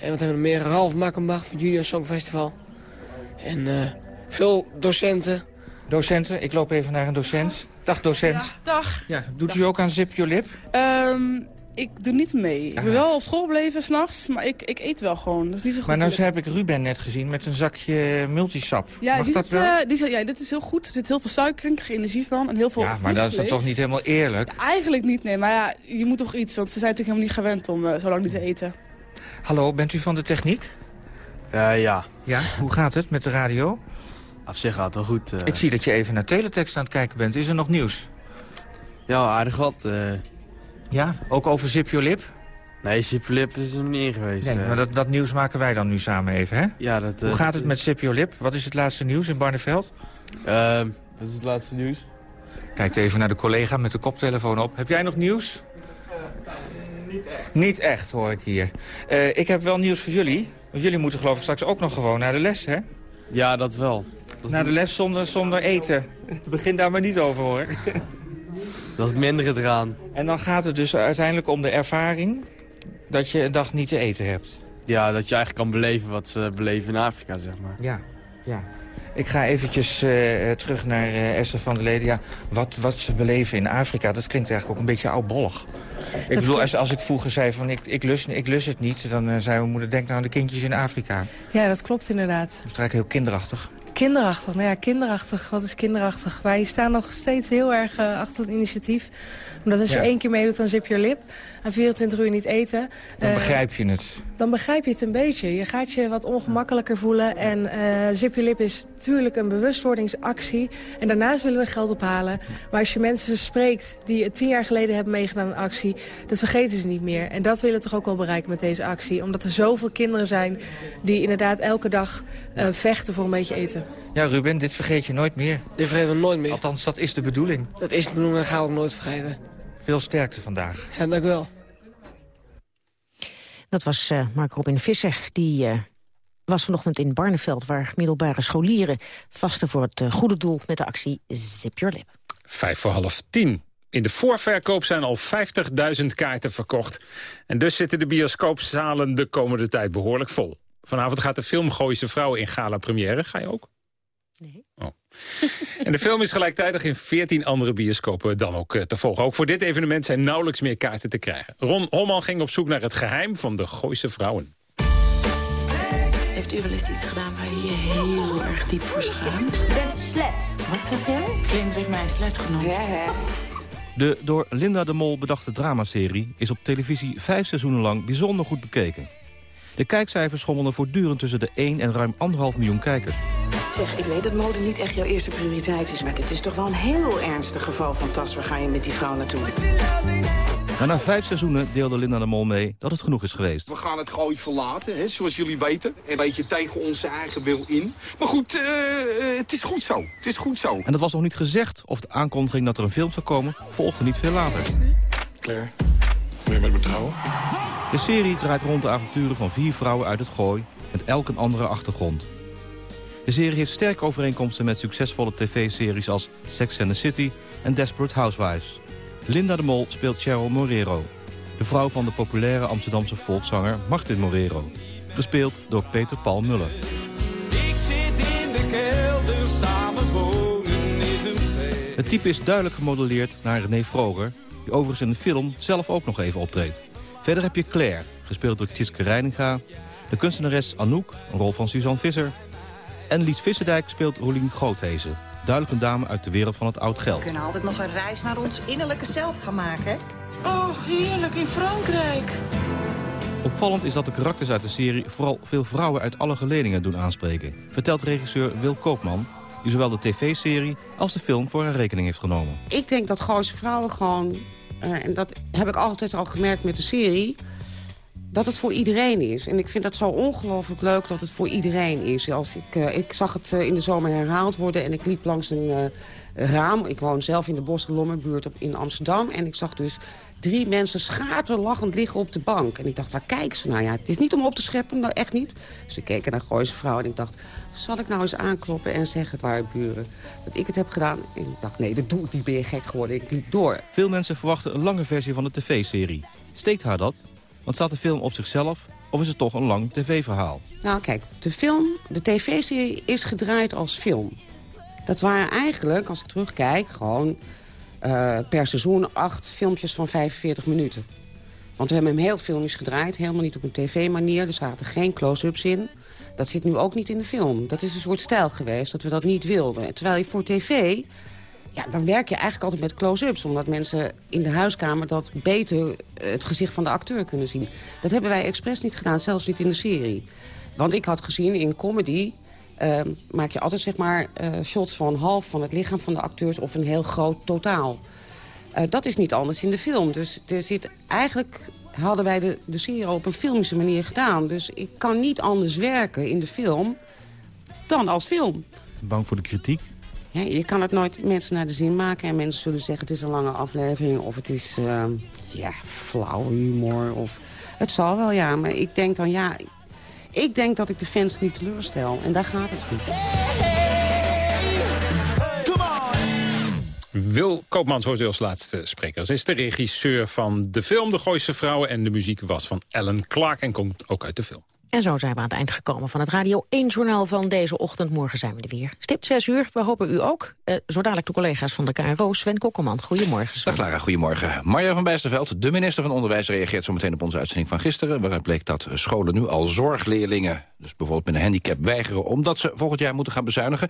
En wat hebben we meer? Ralf Makkenbach van Junior Song Festival. En veel docenten. Docenten? Ik loop even naar een docent. Dag docent. Ja, dag. Ja, doet dag. u ook aan Zip Your Lip? Um, ik doe niet mee. Ik ben wel op school gebleven s'nachts, maar ik, ik eet wel gewoon. Dat is niet zo goed. Maar nou heb ik Ruben net gezien met een zakje multisap. Ja, Mag die dat zit, wel? uh, die ja, dit is heel goed. Er zit heel veel suiker in, energie van en heel veel Ja, maar dat is dan toch niet helemaal eerlijk? Ja, eigenlijk niet, nee. Maar ja, je moet toch iets, want ze zijn natuurlijk helemaal niet gewend om uh, zo lang niet te eten. Hallo, bent u van de techniek? Uh, ja. Ja, hoe gaat het met de radio? Op zich gaat het wel goed. Ik zie dat je even naar teletext aan het kijken bent. Is er nog nieuws? Ja, aardig wat. Ja, ook over Zip Your Lip? Nee, Zip Your Lip is er nog niet in geweest. Nee, maar dat, dat nieuws maken wij dan nu samen even, hè? Ja, dat... Hoe gaat het met Zip Your Lip? Wat is het laatste nieuws in Barneveld? Uh, wat is het laatste nieuws? Kijkt even naar de collega met de koptelefoon op. Heb jij nog nieuws? Niet echt. Niet echt, hoor ik hier. Eh, ik heb wel nieuws voor jullie. Want jullie moeten geloof ik straks ook nog gewoon naar de les, hè? Ja, dat wel. naar de les zonder, zonder eten. Begin daar maar niet over, hoor. Dat is het mindere eraan. En dan gaat het dus uiteindelijk om de ervaring... dat je een dag niet te eten hebt. Ja, dat je eigenlijk kan beleven wat ze beleven in Afrika, zeg maar. Ja, ja. Ik ga eventjes eh, terug naar uh, Esther van der Leden. Ja, wat, wat ze beleven in Afrika, dat klinkt eigenlijk ook een beetje oudbollig. Ik bedoel, als, als ik vroeger zei van ik, ik, lus, ik lus het niet... dan uh, zei mijn moeder, denk nou aan de kindjes in Afrika. Ja, dat klopt inderdaad. Dat is eigenlijk heel kinderachtig. Kinderachtig, nou ja, kinderachtig. Wat is kinderachtig? Wij staan nog steeds heel erg achter het initiatief. Omdat als je ja. één keer meedoet, dan zip je lip. Aan 24 uur niet eten. Dan uh, begrijp je het. Dan begrijp je het een beetje. Je gaat je wat ongemakkelijker voelen. En uh, zip je lip is natuurlijk een bewustwordingsactie. En daarnaast willen we geld ophalen. Maar als je mensen spreekt die het tien jaar geleden hebben meegedaan aan actie... dat vergeten ze niet meer. En dat willen we toch ook wel bereiken met deze actie. Omdat er zoveel kinderen zijn die inderdaad elke dag uh, vechten voor een beetje eten. Ja, Ruben, dit vergeet je nooit meer. Dit vergeten we nooit meer. Althans, dat is de bedoeling. Dat is de bedoeling, dat gaan we ook nooit vergeten. Veel sterkte vandaag. Ja, dank u wel. Dat was uh, Mark Robin Visser. Die uh, was vanochtend in Barneveld... waar middelbare scholieren vasten voor het uh, goede doel... met de actie Zip Your Lip. Vijf voor half tien. In de voorverkoop zijn al 50.000 kaarten verkocht. En dus zitten de bioscoopzalen de komende tijd behoorlijk vol. Vanavond gaat de film Gooise Vrouwen in gala première. Ga je ook? Nee. Oh. en de film is gelijktijdig in 14 andere bioscopen dan ook te volgen. Ook voor dit evenement zijn nauwelijks meer kaarten te krijgen. Ron Holman ging op zoek naar het geheim van de Gooise vrouwen. Heeft u wel eens iets gedaan waar je je heel erg diep voor schaamt? Je bent slet. Wat zeg jij? Vlinder heeft mij een slet genoemd. Ja, hè? De door Linda de Mol bedachte dramaserie is op televisie vijf seizoenen lang bijzonder goed bekeken. De kijkcijfers schommelden voortdurend tussen de 1 en ruim 1,5 miljoen kijkers. Zeg, ik weet dat mode niet echt jouw eerste prioriteit is... maar dit is toch wel een heel ernstig geval van tas. Waar ga je met die vrouw naartoe? Na vijf seizoenen deelde Linda de Mol mee dat het genoeg is geweest. We gaan het gooi verlaten, hè, zoals jullie weten. Een beetje tegen onze eigen wil in. Maar goed, uh, het is goed zo. Het is goed zo. En dat was nog niet gezegd of de aankondiging dat er een film zou komen... volgde niet veel later. Claire, wil je met me trouwen? De serie draait rond de avonturen van vier vrouwen uit het gooi... met elk een andere achtergrond. De serie heeft sterke overeenkomsten met succesvolle tv-series als Sex and the City en Desperate Housewives. Linda de Mol speelt Cheryl Morero, de vrouw van de populaire Amsterdamse volkszanger Martin Morero, gespeeld door Peter Paul Muller. Ik zit in de kelder, samen wonen is een feest. Het type is duidelijk gemodelleerd naar René Vroger, die overigens in de film zelf ook nog even optreedt. Verder heb je Claire, gespeeld door Tjitske Reininga, de kunstenares Anouk, een rol van Suzanne Visser, en Lies Visserdijk speelt Rolien Groothezen. Duidelijk een dame uit de wereld van het oud geld. We kunnen altijd nog een reis naar ons innerlijke zelf gaan maken. Oh, heerlijk, in Frankrijk. Opvallend is dat de karakters uit de serie vooral veel vrouwen uit alle geledingen doen aanspreken. Vertelt regisseur Wil Koopman, die zowel de tv-serie als de film voor haar rekening heeft genomen. Ik denk dat Gooise Vrouwen gewoon, uh, en dat heb ik altijd al gemerkt met de serie dat het voor iedereen is. En ik vind dat zo ongelooflijk leuk dat het voor iedereen is. Als ik, uh, ik zag het uh, in de zomer herhaald worden en ik liep langs een uh, raam. Ik woon zelf in de Bosselommerbuurt in Amsterdam. En ik zag dus drie mensen schaterlachend liggen op de bank. En ik dacht, waar kijken ze nou? Ja, het is niet om op te scheppen, nou echt niet. Ze keken naar Gooise vrouw en ik dacht... zal ik nou eens aankloppen en zeggen, het waren buren... dat ik het heb gedaan? En ik dacht, nee, dat doe ik niet, ben je gek geworden. Ik liep door. Veel mensen verwachten een lange versie van de tv-serie. Steekt haar dat? Want staat de film op zichzelf of is het toch een lang tv-verhaal? Nou kijk, de film, de tv-serie is gedraaid als film. Dat waren eigenlijk, als ik terugkijk, gewoon uh, per seizoen acht filmpjes van 45 minuten. Want we hebben hem heel filmisch gedraaid, helemaal niet op een tv-manier. Er zaten geen close-ups in. Dat zit nu ook niet in de film. Dat is een soort stijl geweest, dat we dat niet wilden. Terwijl je voor tv ja, dan werk je eigenlijk altijd met close-ups. Omdat mensen in de huiskamer dat beter het gezicht van de acteur kunnen zien. Dat hebben wij expres niet gedaan, zelfs niet in de serie. Want ik had gezien in comedy... Uh, maak je altijd zeg maar uh, shots van half van het lichaam van de acteurs... of een heel groot totaal. Uh, dat is niet anders in de film. Dus er zit eigenlijk hadden wij de, de serie op een filmische manier gedaan. Dus ik kan niet anders werken in de film dan als film. Bang voor de kritiek? Ja, je kan het nooit mensen naar de zin maken. En mensen zullen zeggen het is een lange aflevering of het is uh, ja, flauw humor. Of, het zal wel, ja. Maar ik denk dan, ja... Ik denk dat ik de fans niet teleurstel. En daar gaat het goed. Wil Koopmans wordt als laatste spreker. Ze is de regisseur van de film De Gooise Vrouwen... en de muziek was van Alan Clark en komt ook uit de film. En zo zijn we aan het eind gekomen van het Radio 1-journaal van deze ochtend. Morgen zijn we er weer. Stipt 6 uur, we hopen u ook. Uh, zo dadelijk de collega's van de KRO, Sven Kokkelman. Goedemorgen, Sven. Dag Lara, goedemorgen. Marja van Bijsterveld, de minister van Onderwijs... reageert zo meteen op onze uitzending van gisteren... waaruit bleek dat scholen nu al zorgleerlingen... dus bijvoorbeeld met een handicap weigeren... omdat ze volgend jaar moeten gaan bezuinigen.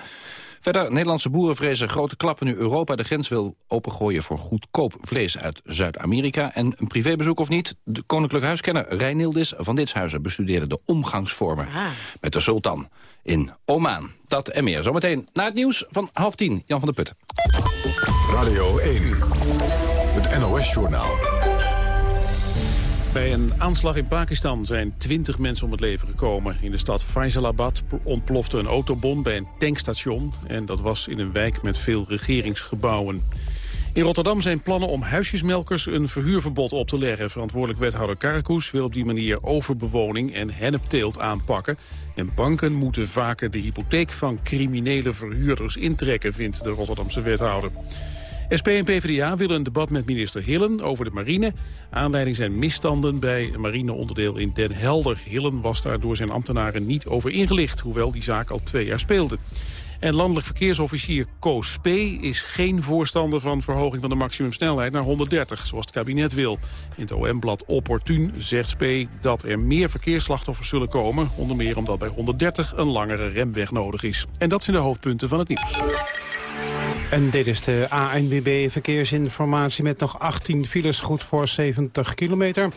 Verder, Nederlandse boeren vrezen grote klappen... nu Europa de grens wil opengooien voor goedkoop vlees uit Zuid-Amerika. En een privébezoek of niet, de koninklijk huiskenner Reinildis van Ditshuizen... bestudeerde de omgangsvormen ah. met de sultan in Oman. Dat en meer. Zometeen na het nieuws van half tien. Jan van der Putten. Radio 1, het NOS-journaal. Bij een aanslag in Pakistan zijn 20 mensen om het leven gekomen. In de stad Faisalabad ontplofte een autobom bij een tankstation... en dat was in een wijk met veel regeringsgebouwen. In Rotterdam zijn plannen om huisjesmelkers een verhuurverbod op te leggen. Verantwoordelijk wethouder Karakoes wil op die manier overbewoning en hennepteelt aanpakken. En banken moeten vaker de hypotheek van criminele verhuurders intrekken, vindt de Rotterdamse wethouder. SP en PvdA willen een debat met minister Hillen over de marine. Aanleiding zijn misstanden bij een marineonderdeel in Den Helder. Hillen was daar door zijn ambtenaren niet over ingelicht... hoewel die zaak al twee jaar speelde. En landelijk verkeersofficier Koos Spee is geen voorstander van verhoging van de maximumsnelheid naar 130, zoals het kabinet wil. In het OM-blad Opportun zegt Spee dat er meer verkeersslachtoffers zullen komen, onder meer omdat bij 130 een langere remweg nodig is. En dat zijn de hoofdpunten van het nieuws. En dit is de ANWB verkeersinformatie met nog 18 files goed voor 70 kilometer.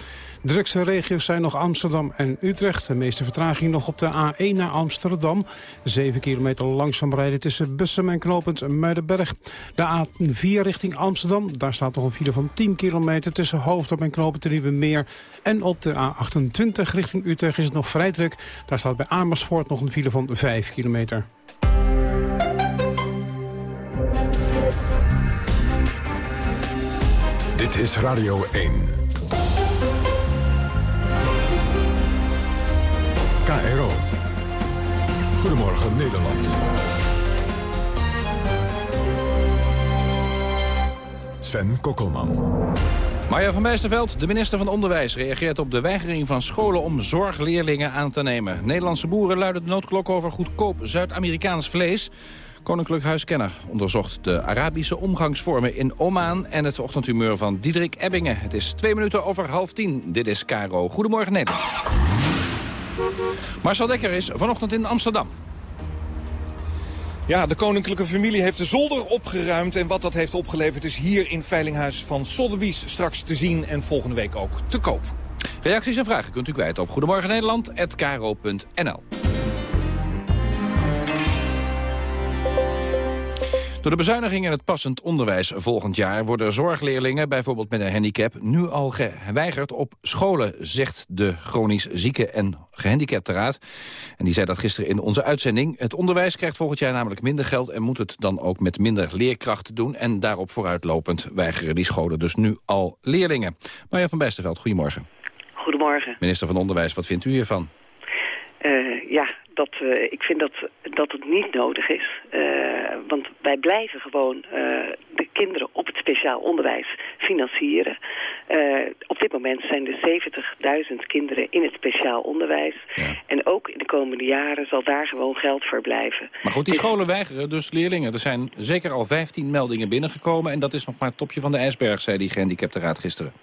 Drukste regio's zijn nog Amsterdam en Utrecht. De meeste vertraging nog op de A1 naar Amsterdam. 7 kilometer langzaam rijden tussen Bussum en knooppunt Muidenberg. De A4 richting Amsterdam. Daar staat nog een file van 10 kilometer tussen Hoofddorp en knooppunt Meer. En op de A28 richting Utrecht is het nog vrij druk. Daar staat bij Amersfoort nog een file van 5 kilometer. Dit is Radio 1. KRO. Goedemorgen Nederland. Sven Kokkelman. Marja van Bijsterveld, de minister van Onderwijs, reageert op de weigering van scholen om zorgleerlingen aan te nemen. Nederlandse boeren luiden de noodklok over goedkoop Zuid-Amerikaans vlees. Koninklijk Huiskenner onderzocht de Arabische omgangsvormen in Oman... en het ochtendhumeur van Diederik Ebbingen. Het is twee minuten over half tien. Dit is Caro. Goedemorgen Nederland. Marcel Dekker is vanochtend in Amsterdam. Ja, de koninklijke familie heeft de zolder opgeruimd. En wat dat heeft opgeleverd is hier in Veilinghuis van Sotheby's straks te zien. En volgende week ook te koop. Reacties en vragen kunt u kwijt op Goedemorgen Nederland@kro.nl. Door de bezuiniging in het passend onderwijs volgend jaar... worden zorgleerlingen, bijvoorbeeld met een handicap... nu al geweigerd op scholen, zegt de chronisch zieke en gehandicapte raad. En die zei dat gisteren in onze uitzending. Het onderwijs krijgt volgend jaar namelijk minder geld... en moet het dan ook met minder leerkrachten doen. En daarop vooruitlopend weigeren die scholen dus nu al leerlingen. Marja van Bijsterveld, goedemorgen. Goedemorgen. Minister van Onderwijs, wat vindt u hiervan? Uh, ja, dat, uh, ik vind dat, dat het niet nodig is. Uh, want wij blijven gewoon de kinderen op het speciaal onderwijs financieren. op dit moment zijn er 70.000 kinderen in het speciaal onderwijs. Ja. En ook in de komende jaren zal daar gewoon geld voor blijven. Maar goed, die dus- scholen weigeren dus leerlingen. Er zijn zeker al 15 meldingen binnengekomen... en dat is nog maar het topje van de ijsberg, zei die gehandicapte raad gisteren.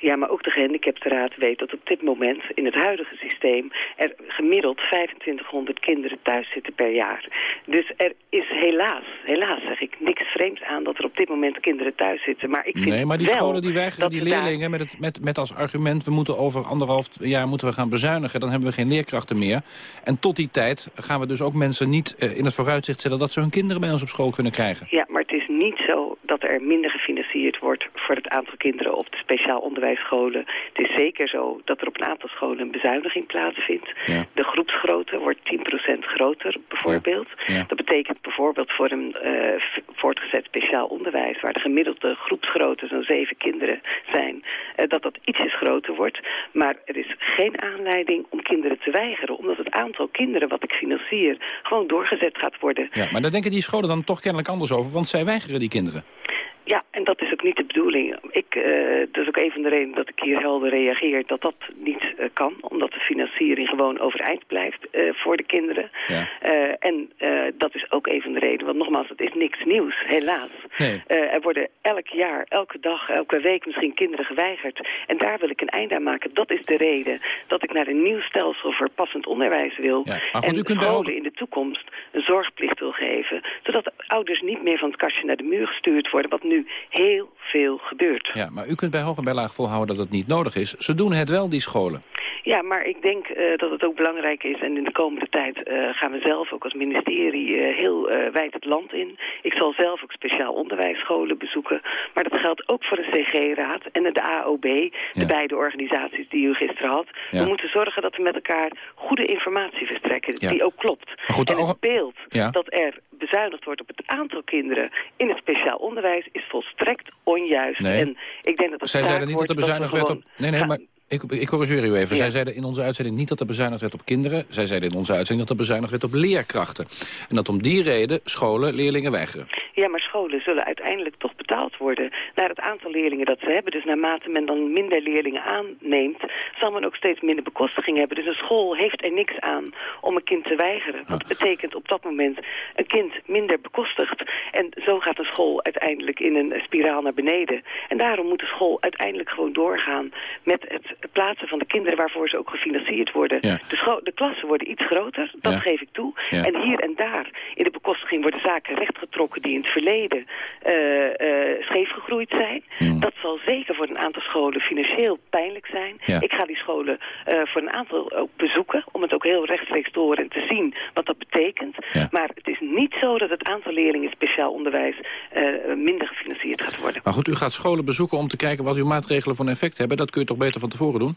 Ja, maar ook de gehandicaptenraad weet dat op dit moment in het huidige systeem er gemiddeld 2500 kinderen thuis zitten per jaar. Dus er is helaas, helaas zeg ik, niks vreemds aan dat er op dit moment kinderen thuis zitten. Maar ik vind nee, maar die scholen die weigeren die leerlingen met, het, met, met als argument... we moeten over anderhalf jaar moeten we gaan bezuinigen, dan hebben we geen leerkrachten meer. En tot die tijd gaan we dus ook mensen niet uh, in het vooruitzicht zetten... dat ze hun kinderen bij ons op school kunnen krijgen. Ja, maar het is niet zo dat er minder gefinancierd wordt voor het aantal kinderen op het speciaal onderwijs onderwijsscholen. Het is zeker zo dat er op een aantal scholen een bezuiniging plaatsvindt. Ja. De groepsgrootte wordt 10% groter bijvoorbeeld. Ja. Dat betekent bijvoorbeeld voor een eh, voortgezet speciaal onderwijs... waar de gemiddelde groepsgrootte zo'n zeven kinderen zijn... eh, dat dat ietsjes groter wordt. Maar er is geen aanleiding om kinderen te weigeren... omdat het aantal kinderen wat ik financier gewoon doorgezet gaat worden. Ja, maar daar denken die scholen dan toch kennelijk anders over, want zij weigeren die kinderen. Ja, en dat is ook niet de bedoeling. Ik, eh, dat is ook een van de redenen dat ik hier helder reageer dat dat niet eh, kan. Omdat de financiering gewoon overeind blijft eh, voor de kinderen. Ja. En dat is ook een van de redenen. Want nogmaals, het is niks nieuws, helaas. Nee. Er worden elk jaar, elke dag, elke week misschien kinderen geweigerd. En daar wil ik een einde aan maken. Dat is de reden dat ik naar een nieuw stelsel voor passend onderwijs wil. en scholen in de toekomst een zorgplicht wil geven. Zodat de ouders niet meer van het kastje naar de muur gestuurd worden. Wat nu heel veel gebeurt. Ja, maar u kunt bij hoog en bij laag volhouden dat het niet nodig is. Ze doen het wel, die scholen. Ja, maar ik denk eh, dat het ook belangrijk is. En in de komende tijd eh, gaan we zelf ook als ministerie eh, heel wijd het land in. Ik zal zelf ook speciaal onderwijsscholen bezoeken. Maar dat geldt ook voor de CG-raad en de AOB. De beide organisaties die u gisteren had. Ja. We moeten zorgen dat we met elkaar goede informatie verstrekken. Ja. Die ook klopt. Goed, en het beeld dat er bezuinigd wordt op het aantal kinderen in het speciaal onderwijs is volstrekt onjuist. Nee. En ik denk dat het Zij zeiden niet dat er bezuinigd we werd op... Nee, nee, maar ik, ik corrigeer u even. Ja. Zij zeiden in onze uitzending niet dat er bezuinigd werd op kinderen. Zij zeiden in onze uitzending dat er bezuinigd werd op leerkrachten. En dat om die reden scholen leerlingen weigeren. Ja, maar scholen zullen uiteindelijk toch betaald worden naar het aantal leerlingen dat ze hebben. Dus naarmate men dan minder leerlingen aanneemt, zal men ook steeds minder bekostiging hebben. Dus een school heeft er niks aan om een kind te weigeren. Dat betekent op dat moment een kind minder bekostigd. En zo gaat een school uiteindelijk in een spiraal naar beneden. En daarom moet de school uiteindelijk gewoon doorgaan met het plaatsen van de kinderen waarvoor ze ook gefinancierd worden. Ja. De, de klassen worden iets groter, dat Ja. geef ik toe. Ja. En hier en daar in de bekostiging worden zaken rechtgetrokken die in het verleden eh, eh, scheef gegroeid zijn. Dat zal zeker voor een aantal scholen financieel pijnlijk zijn. Ja. Ik ga die scholen eh, voor een aantal ook bezoeken om het ook heel rechtstreeks te horen en te zien wat dat betekent. Maar het is niet zo dat het aantal leerlingen speciaal onderwijs minder gefinancierd gaat worden. Maar goed, u gaat scholen bezoeken om te kijken wat uw maatregelen voor een effect hebben. Dat kun je toch beter van tevoren doen?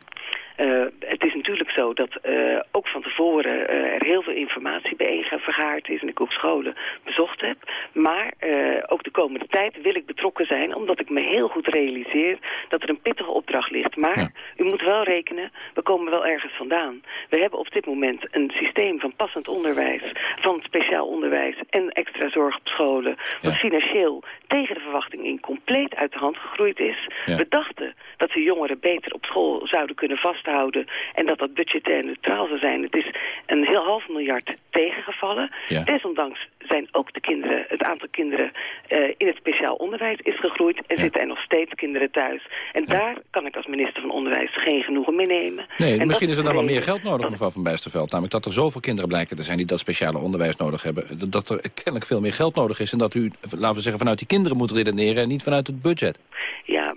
Het is zo dat eh, ook van tevoren eh, er heel veel informatie bijeen vergaard is en ik ook scholen bezocht heb. Maar eh, ook de komende tijd wil ik betrokken zijn omdat ik me heel goed realiseer dat er een pittige opdracht ligt. Maar u moet wel rekenen, we komen wel ergens vandaan. We hebben op dit moment een systeem van passend onderwijs, van speciaal onderwijs en extra zorg op scholen, wat financieel tegen de verwachting in compleet uit de hand gegroeid is. Ja. We dachten dat we jongeren beter op school zouden kunnen vasthouden en dat dat neutraal zou zijn. Het is een heel half miljard tegengevallen. Ja. Desondanks zijn ook de kinderen, het aantal kinderen eh, in het speciaal onderwijs is gegroeid en zitten er nog steeds kinderen thuis. En daar kan ik als minister van Onderwijs geen genoegen mee nemen. Nee, En misschien is er dan wel meer geld nodig, mevrouw Van Bijsterveld. Namelijk dat er zoveel kinderen blijken te zijn die dat speciale onderwijs nodig hebben. Dat er kennelijk veel meer geld nodig is. En dat u, laten we zeggen, vanuit die kinderen moet redeneren en niet vanuit het budget. Ja,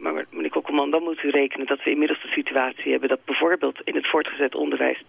dan moet u rekenen dat we inmiddels de situatie hebben... dat bijvoorbeeld in het voortgezet onderwijs 20%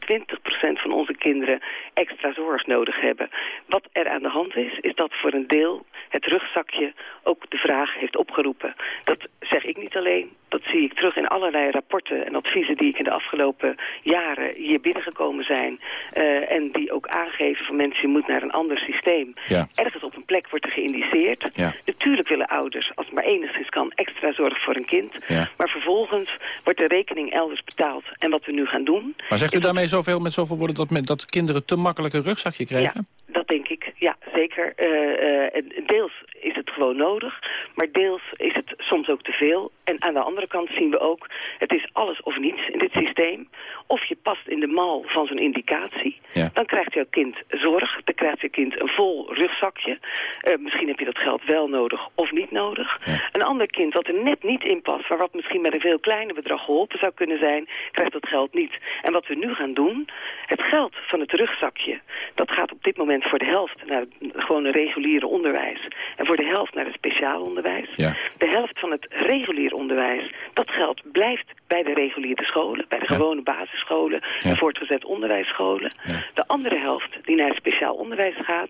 van onze kinderen extra zorg nodig hebben. Wat er aan de hand is, is dat voor een deel het rugzakje ook de vraag heeft opgeroepen. Dat zeg ik niet alleen, dat zie ik terug in allerlei rapporten en adviezen die ik in de afgelopen jaren hier binnengekomen zijn. eh, en die ook aangeven van mensen, je moet naar een ander systeem. Ja. Ergens op een plek wordt er geïndiceerd. Ja. Natuurlijk willen ouders, als het maar enigszins kan, extra zorg voor een kind. Ja. Maar vervolgens wordt de rekening elders betaald. En wat we nu gaan doen... Maar zegt u daarmee zoveel met zoveel woorden dat, men- dat kinderen te makkelijk een rugzakje krijgen? Dat denk ik, ja, zeker. Eh, eh, deels is het gewoon nodig, maar deels is het soms ook te veel. En aan de andere kant zien we ook, het is alles of niets in dit systeem. Of je past in de mal van zo'n indicatie, Ja. dan krijgt jouw kind zorg, dan krijgt je kind een vol rugzakje. Eh, misschien heb je dat geld wel nodig of niet nodig. Een ander kind wat er net niet in past, maar wat misschien met een veel kleiner bedrag geholpen zou kunnen zijn, krijgt dat geld niet. En wat we nu gaan doen, het geld van het rugzakje, dat gaat op dit moment voor de helft naar het gewone reguliere onderwijs. En voor de helft naar het speciaal onderwijs. Ja. De helft van het regulier onderwijs, dat geld blijft bij de reguliere scholen, bij de gewone basisscholen en voortgezet onderwijsscholen. De andere helft die naar het speciaal onderwijs gaat,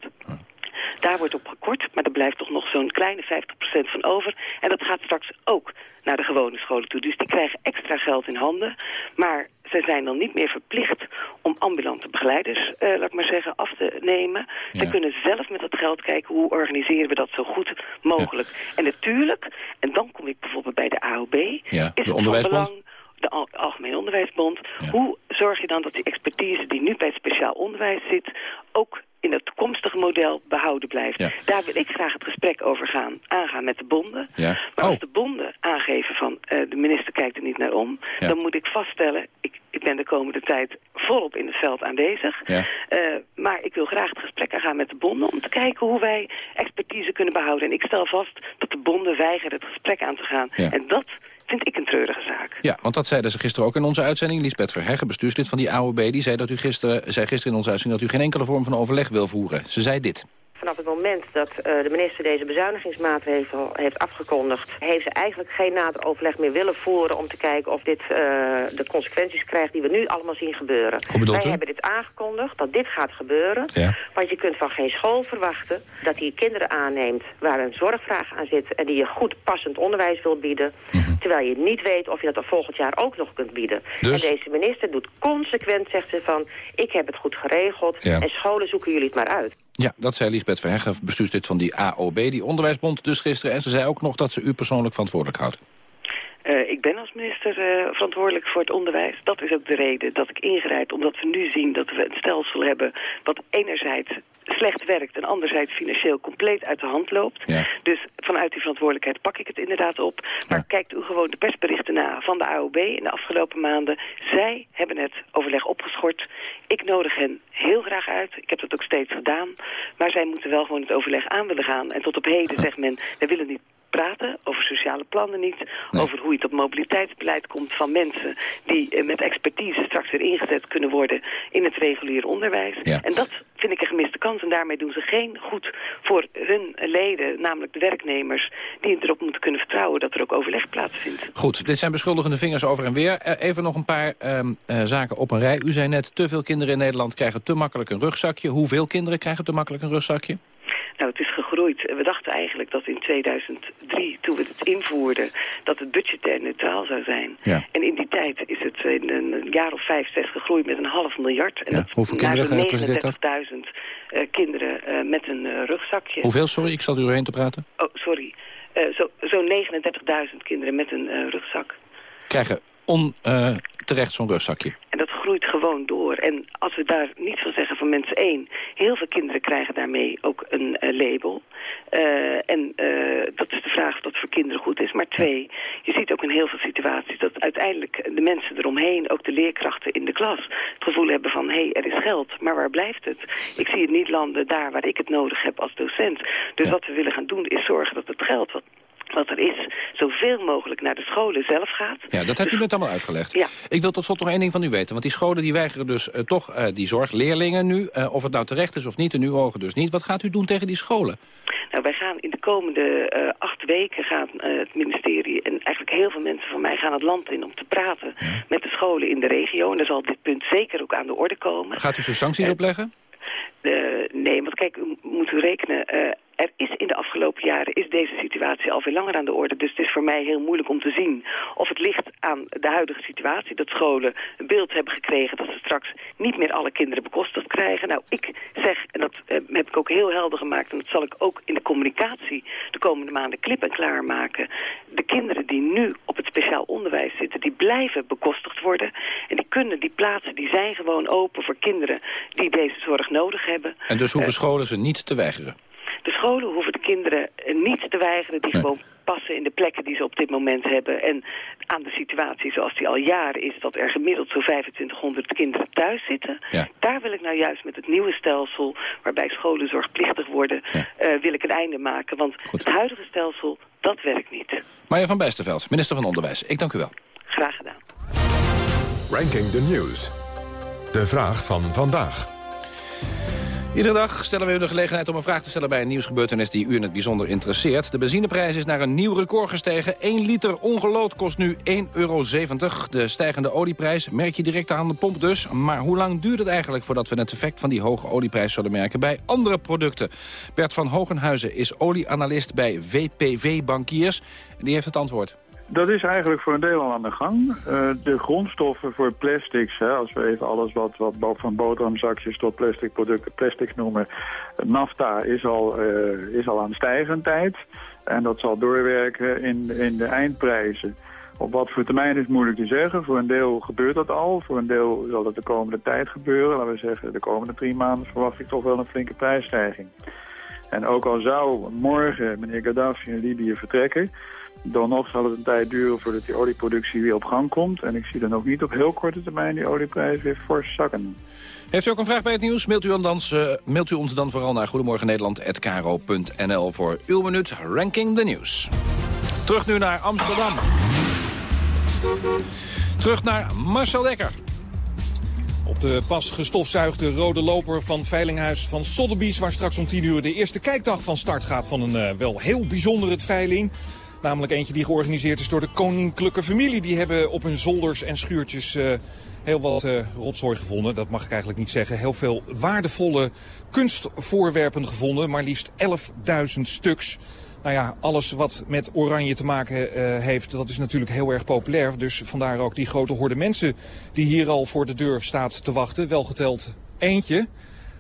Daar wordt op gekort, maar er blijft toch nog zo'n kleine 50% van over. En dat gaat straks ook naar de gewone scholen toe. Dus die krijgen extra geld in handen. Maar ze zijn dan niet meer verplicht om ambulante begeleiders, eh, laat ik maar zeggen, af te nemen. Ze kunnen zelf met dat geld kijken hoe organiseren we dat zo goed mogelijk. En natuurlijk, en dan kom ik bijvoorbeeld bij de AOB, Ja, is de het van onderwijsbond. belang de Al- Algemene Onderwijsbond. Hoe zorg je dan dat die expertise die nu bij het speciaal onderwijs zit... ook in het toekomstige model behouden blijft? Daar wil ik graag het gesprek over gaan, aangaan met de bonden. Ja. Maar Oh. als de bonden aangeven van eh, de minister kijkt er niet naar om... Ja. dan moet ik vaststellen, ik, ik ben de komende tijd volop in het veld aanwezig... Eh, maar ik wil graag het gesprek aangaan met de bonden... om te kijken hoe wij expertise kunnen behouden. En ik stel vast dat de bonden weigeren het gesprek aan te gaan. En dat vind ik een treurige zaak. Ja, want dat zeiden ze gisteren ook in onze uitzending. Lisbeth Verheggen, bestuurslid van die AOB, die zei, dat u gisteren, zei gisteren in onze uitzending... dat u geen enkele vorm van overleg wil voeren. Ze zei dit. Vanaf het moment dat eh, de minister deze bezuinigingsmaatregel heeft afgekondigd... heeft ze eigenlijk geen nader overleg meer willen voeren om te kijken of dit eh, de consequenties krijgt die we nu allemaal zien gebeuren. Wij u? hebben dit aangekondigd, dat dit gaat gebeuren. Ja. Want je kunt van geen school verwachten dat die kinderen aanneemt waar een zorgvraag aan zit... en die je goed passend onderwijs wil bieden... terwijl je niet weet of je dat volgend jaar ook nog kunt bieden. Dus? En deze minister doet consequent, zegt ze van... ik heb het goed geregeld Ja. en scholen zoeken jullie het maar uit. Ja, dat zei Lisbeth Verheggen, bestuurslid van die AOB, die onderwijsbond dus gisteren. En ze zei ook nog dat ze u persoonlijk verantwoordelijk houdt. Eh, ik ben als minister eh, verantwoordelijk voor het onderwijs. Dat is ook de reden dat ik ingrijp. Omdat we nu zien dat we een stelsel hebben... wat enerzijds slecht werkt en anderzijds financieel compleet uit de hand loopt. Dus vanuit die verantwoordelijkheid pak ik het inderdaad op. Maar kijkt u gewoon de persberichten na van de AOB in de afgelopen maanden. Zij hebben het overleg opgeschort. Ik nodig hen heel graag uit. Ik heb dat ook steeds gedaan. Maar zij moeten wel gewoon het overleg aan willen gaan. En tot op heden zegt men, wij willen niet praten over sociale plannen niet. Over hoe het op mobiliteitsbeleid komt van mensen die eh, met expertise straks weer ingezet kunnen worden in het regulier onderwijs. Ja. En dat vind ik een gemiste kans. En daarmee doen ze geen goed voor hun leden, namelijk de werknemers, die erop moeten kunnen vertrouwen dat er ook overleg plaatsvindt. Goed, dit zijn beschuldigende vingers over en weer. Eh, even nog een paar ehm, eh, zaken op een rij. U zei net, te veel kinderen in Nederland krijgen te makkelijk een rugzakje. Hoeveel kinderen krijgen te makkelijk een rugzakje? Nou, het is gegroeid. We dachten eigenlijk dat in 2003, toen we het invoerden, dat het budgetair neutraal zou zijn. Ja. En in die tijd is het in een jaar of vijf, zes gegroeid met een half miljard. En Ja. dat Hoeveel kinderen zo'n representeert dat? 39.000 eh, kinderen eh, met een eh, rugzakje. Hoeveel, sorry, ik zat u doorheen te praten. Oh, sorry. Eh, zo- Zo'n 39.000 kinderen met een eh, rugzak. Krijgen onterecht zo'n rugzakje. En dat groeit gewoon door. En als we daar niet van zeggen van mensen één... heel veel kinderen krijgen daarmee ook een eh, label. Eh, en eh, dat is de vraag of dat voor kinderen goed is. Maar twee, je ziet ook in heel veel situaties... dat uiteindelijk de mensen eromheen, ook de leerkrachten in de klas... het gevoel hebben van, hé, hey, er is geld, maar waar blijft het? Ik zie het niet landen daar waar ik het nodig heb als docent. Dus wat we willen gaan doen is zorgen dat het geld... wat wat er is, zoveel mogelijk naar de scholen zelf gaat. Ja, dat hebt u net allemaal uitgelegd. Ja. Ik wil tot slot nog één ding van u weten. Want die scholen die weigeren dus eh, toch eh, die zorgleerlingen nu. eh, of het nou terecht is of niet, in uw ogen dus niet. Wat gaat u doen tegen die scholen? Nou, wij gaan in de komende acht weken gaan het ministerie en eigenlijk heel veel mensen van mij gaan het land in om te praten met de scholen in de regio. En daar zal dit punt zeker ook aan de orde komen. Gaat u ze sancties opleggen? Nee, want kijk, u moet u rekenen... er is in de afgelopen jaren is deze situatie al veel langer aan de orde. Dus het is voor mij heel moeilijk om te zien of het ligt aan de huidige situatie. Dat scholen een beeld hebben gekregen dat ze straks niet meer alle kinderen bekostigd krijgen. Nou, ik zeg, en dat eh, heb ik ook heel helder gemaakt... en dat zal ik ook in de communicatie de komende maanden klip en klaar maken. De kinderen die nu op het speciaal onderwijs zitten, die blijven bekostigd worden. En die kunnen, die plaatsen, die zijn gewoon open voor kinderen die deze zorg nodig hebben. En dus hoeven scholen ze niet te weigeren? De scholen hoeven de kinderen niet te weigeren die gewoon passen in de plekken die ze op dit moment hebben. En aan de situatie zoals die al jaren is, dat er gemiddeld zo'n 2500 kinderen thuis zitten. Daar wil ik nou juist met het nieuwe stelsel, waarbij scholen zorgplichtig worden, eh, wil ik een einde maken. Want het huidige stelsel, dat werkt niet. Marja van Bijsterveld, minister van Onderwijs. Ik dank u wel. Graag gedaan. Ranking the News. De vraag van vandaag. Iedere dag stellen we u de gelegenheid om een vraag te stellen bij een nieuwsgebeurtenis die u in het bijzonder interesseert. De benzineprijs is naar een nieuw record gestegen. 1 liter ongelood kost nu 1,70 euro. De stijgende olieprijs merk je direct aan de pomp dus. Maar hoe lang duurt het eigenlijk voordat we het effect van die hoge olieprijs zullen merken bij andere producten? Bert van Hogenhuizen is olieanalist bij VPV Bankiers. En die heeft het antwoord. Dat is eigenlijk voor een deel al aan de gang. Uh, de grondstoffen voor plastics, hè, als we even alles wat, wat van boterhamzakjes tot plastic producten plastics noemen. Nafta is al, uh, is al aan stijgend En dat zal doorwerken in, in de eindprijzen. Op wat voor termijn is moeilijk te zeggen. Voor een deel gebeurt dat al. Voor een deel zal dat de komende tijd gebeuren. Laten we zeggen, de komende drie maanden verwacht ik toch wel een flinke prijsstijging. En ook al zou morgen meneer Gaddafi in Libië vertrekken... Dan nog zal het een tijd duren voordat die olieproductie weer op gang komt. En ik zie dan ook niet op heel korte termijn die olieprijs weer fors zakken. Heeft u ook een vraag bij het nieuws? Mailt u, ons, uh, mailt u ons dan vooral naar goedemorgennederland.kro.nl voor uw minuut Ranking the News. Terug nu naar Amsterdam. Terug naar Marcel Dekker. Op de pas gestofzuigde rode loper van Veilinghuis van Sotheby's... waar straks om 10 uur de eerste kijkdag van start gaat van een uh, wel heel bijzondere veiling... Namelijk eentje die georganiseerd is door de koninklijke familie. Die hebben op hun zolders en schuurtjes uh, heel wat uh, rotzooi gevonden. Dat mag ik eigenlijk niet zeggen. Heel veel waardevolle kunstvoorwerpen gevonden. Maar liefst 11.000 stuks. Nou ja, alles wat met oranje te maken uh, heeft, dat is natuurlijk heel erg populair. Dus vandaar ook die grote horde mensen die hier al voor de deur staat te wachten. Wel geteld eentje,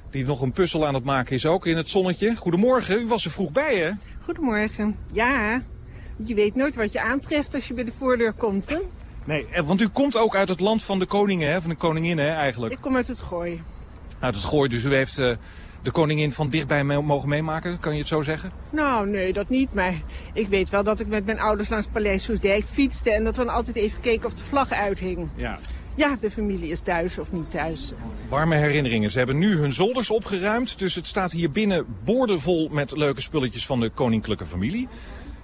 die nog een puzzel aan het maken is ook in het zonnetje. Goedemorgen, u was er vroeg bij hè? Goedemorgen, ja. Je weet nooit wat je aantreft als je bij de voordeur komt, hè? Nee, eh, want u komt ook uit het land van de koningen, hè? van de koningin hè, eigenlijk. Ik kom uit het Gooi. Uit het Gooi, dus u heeft uh, de koningin van dichtbij mogen meemaken, kan je het zo zeggen? Nou, nee, dat niet, maar ik weet wel dat ik met mijn ouders langs Paleis Soesdijk fietste... en dat we dan altijd even keken of de vlag uithing. Ja. Ja, de familie is thuis of niet thuis. Warme herinneringen. Ze hebben nu hun zolders opgeruimd, dus het staat hier binnen boordevol met leuke spulletjes van de koninklijke familie.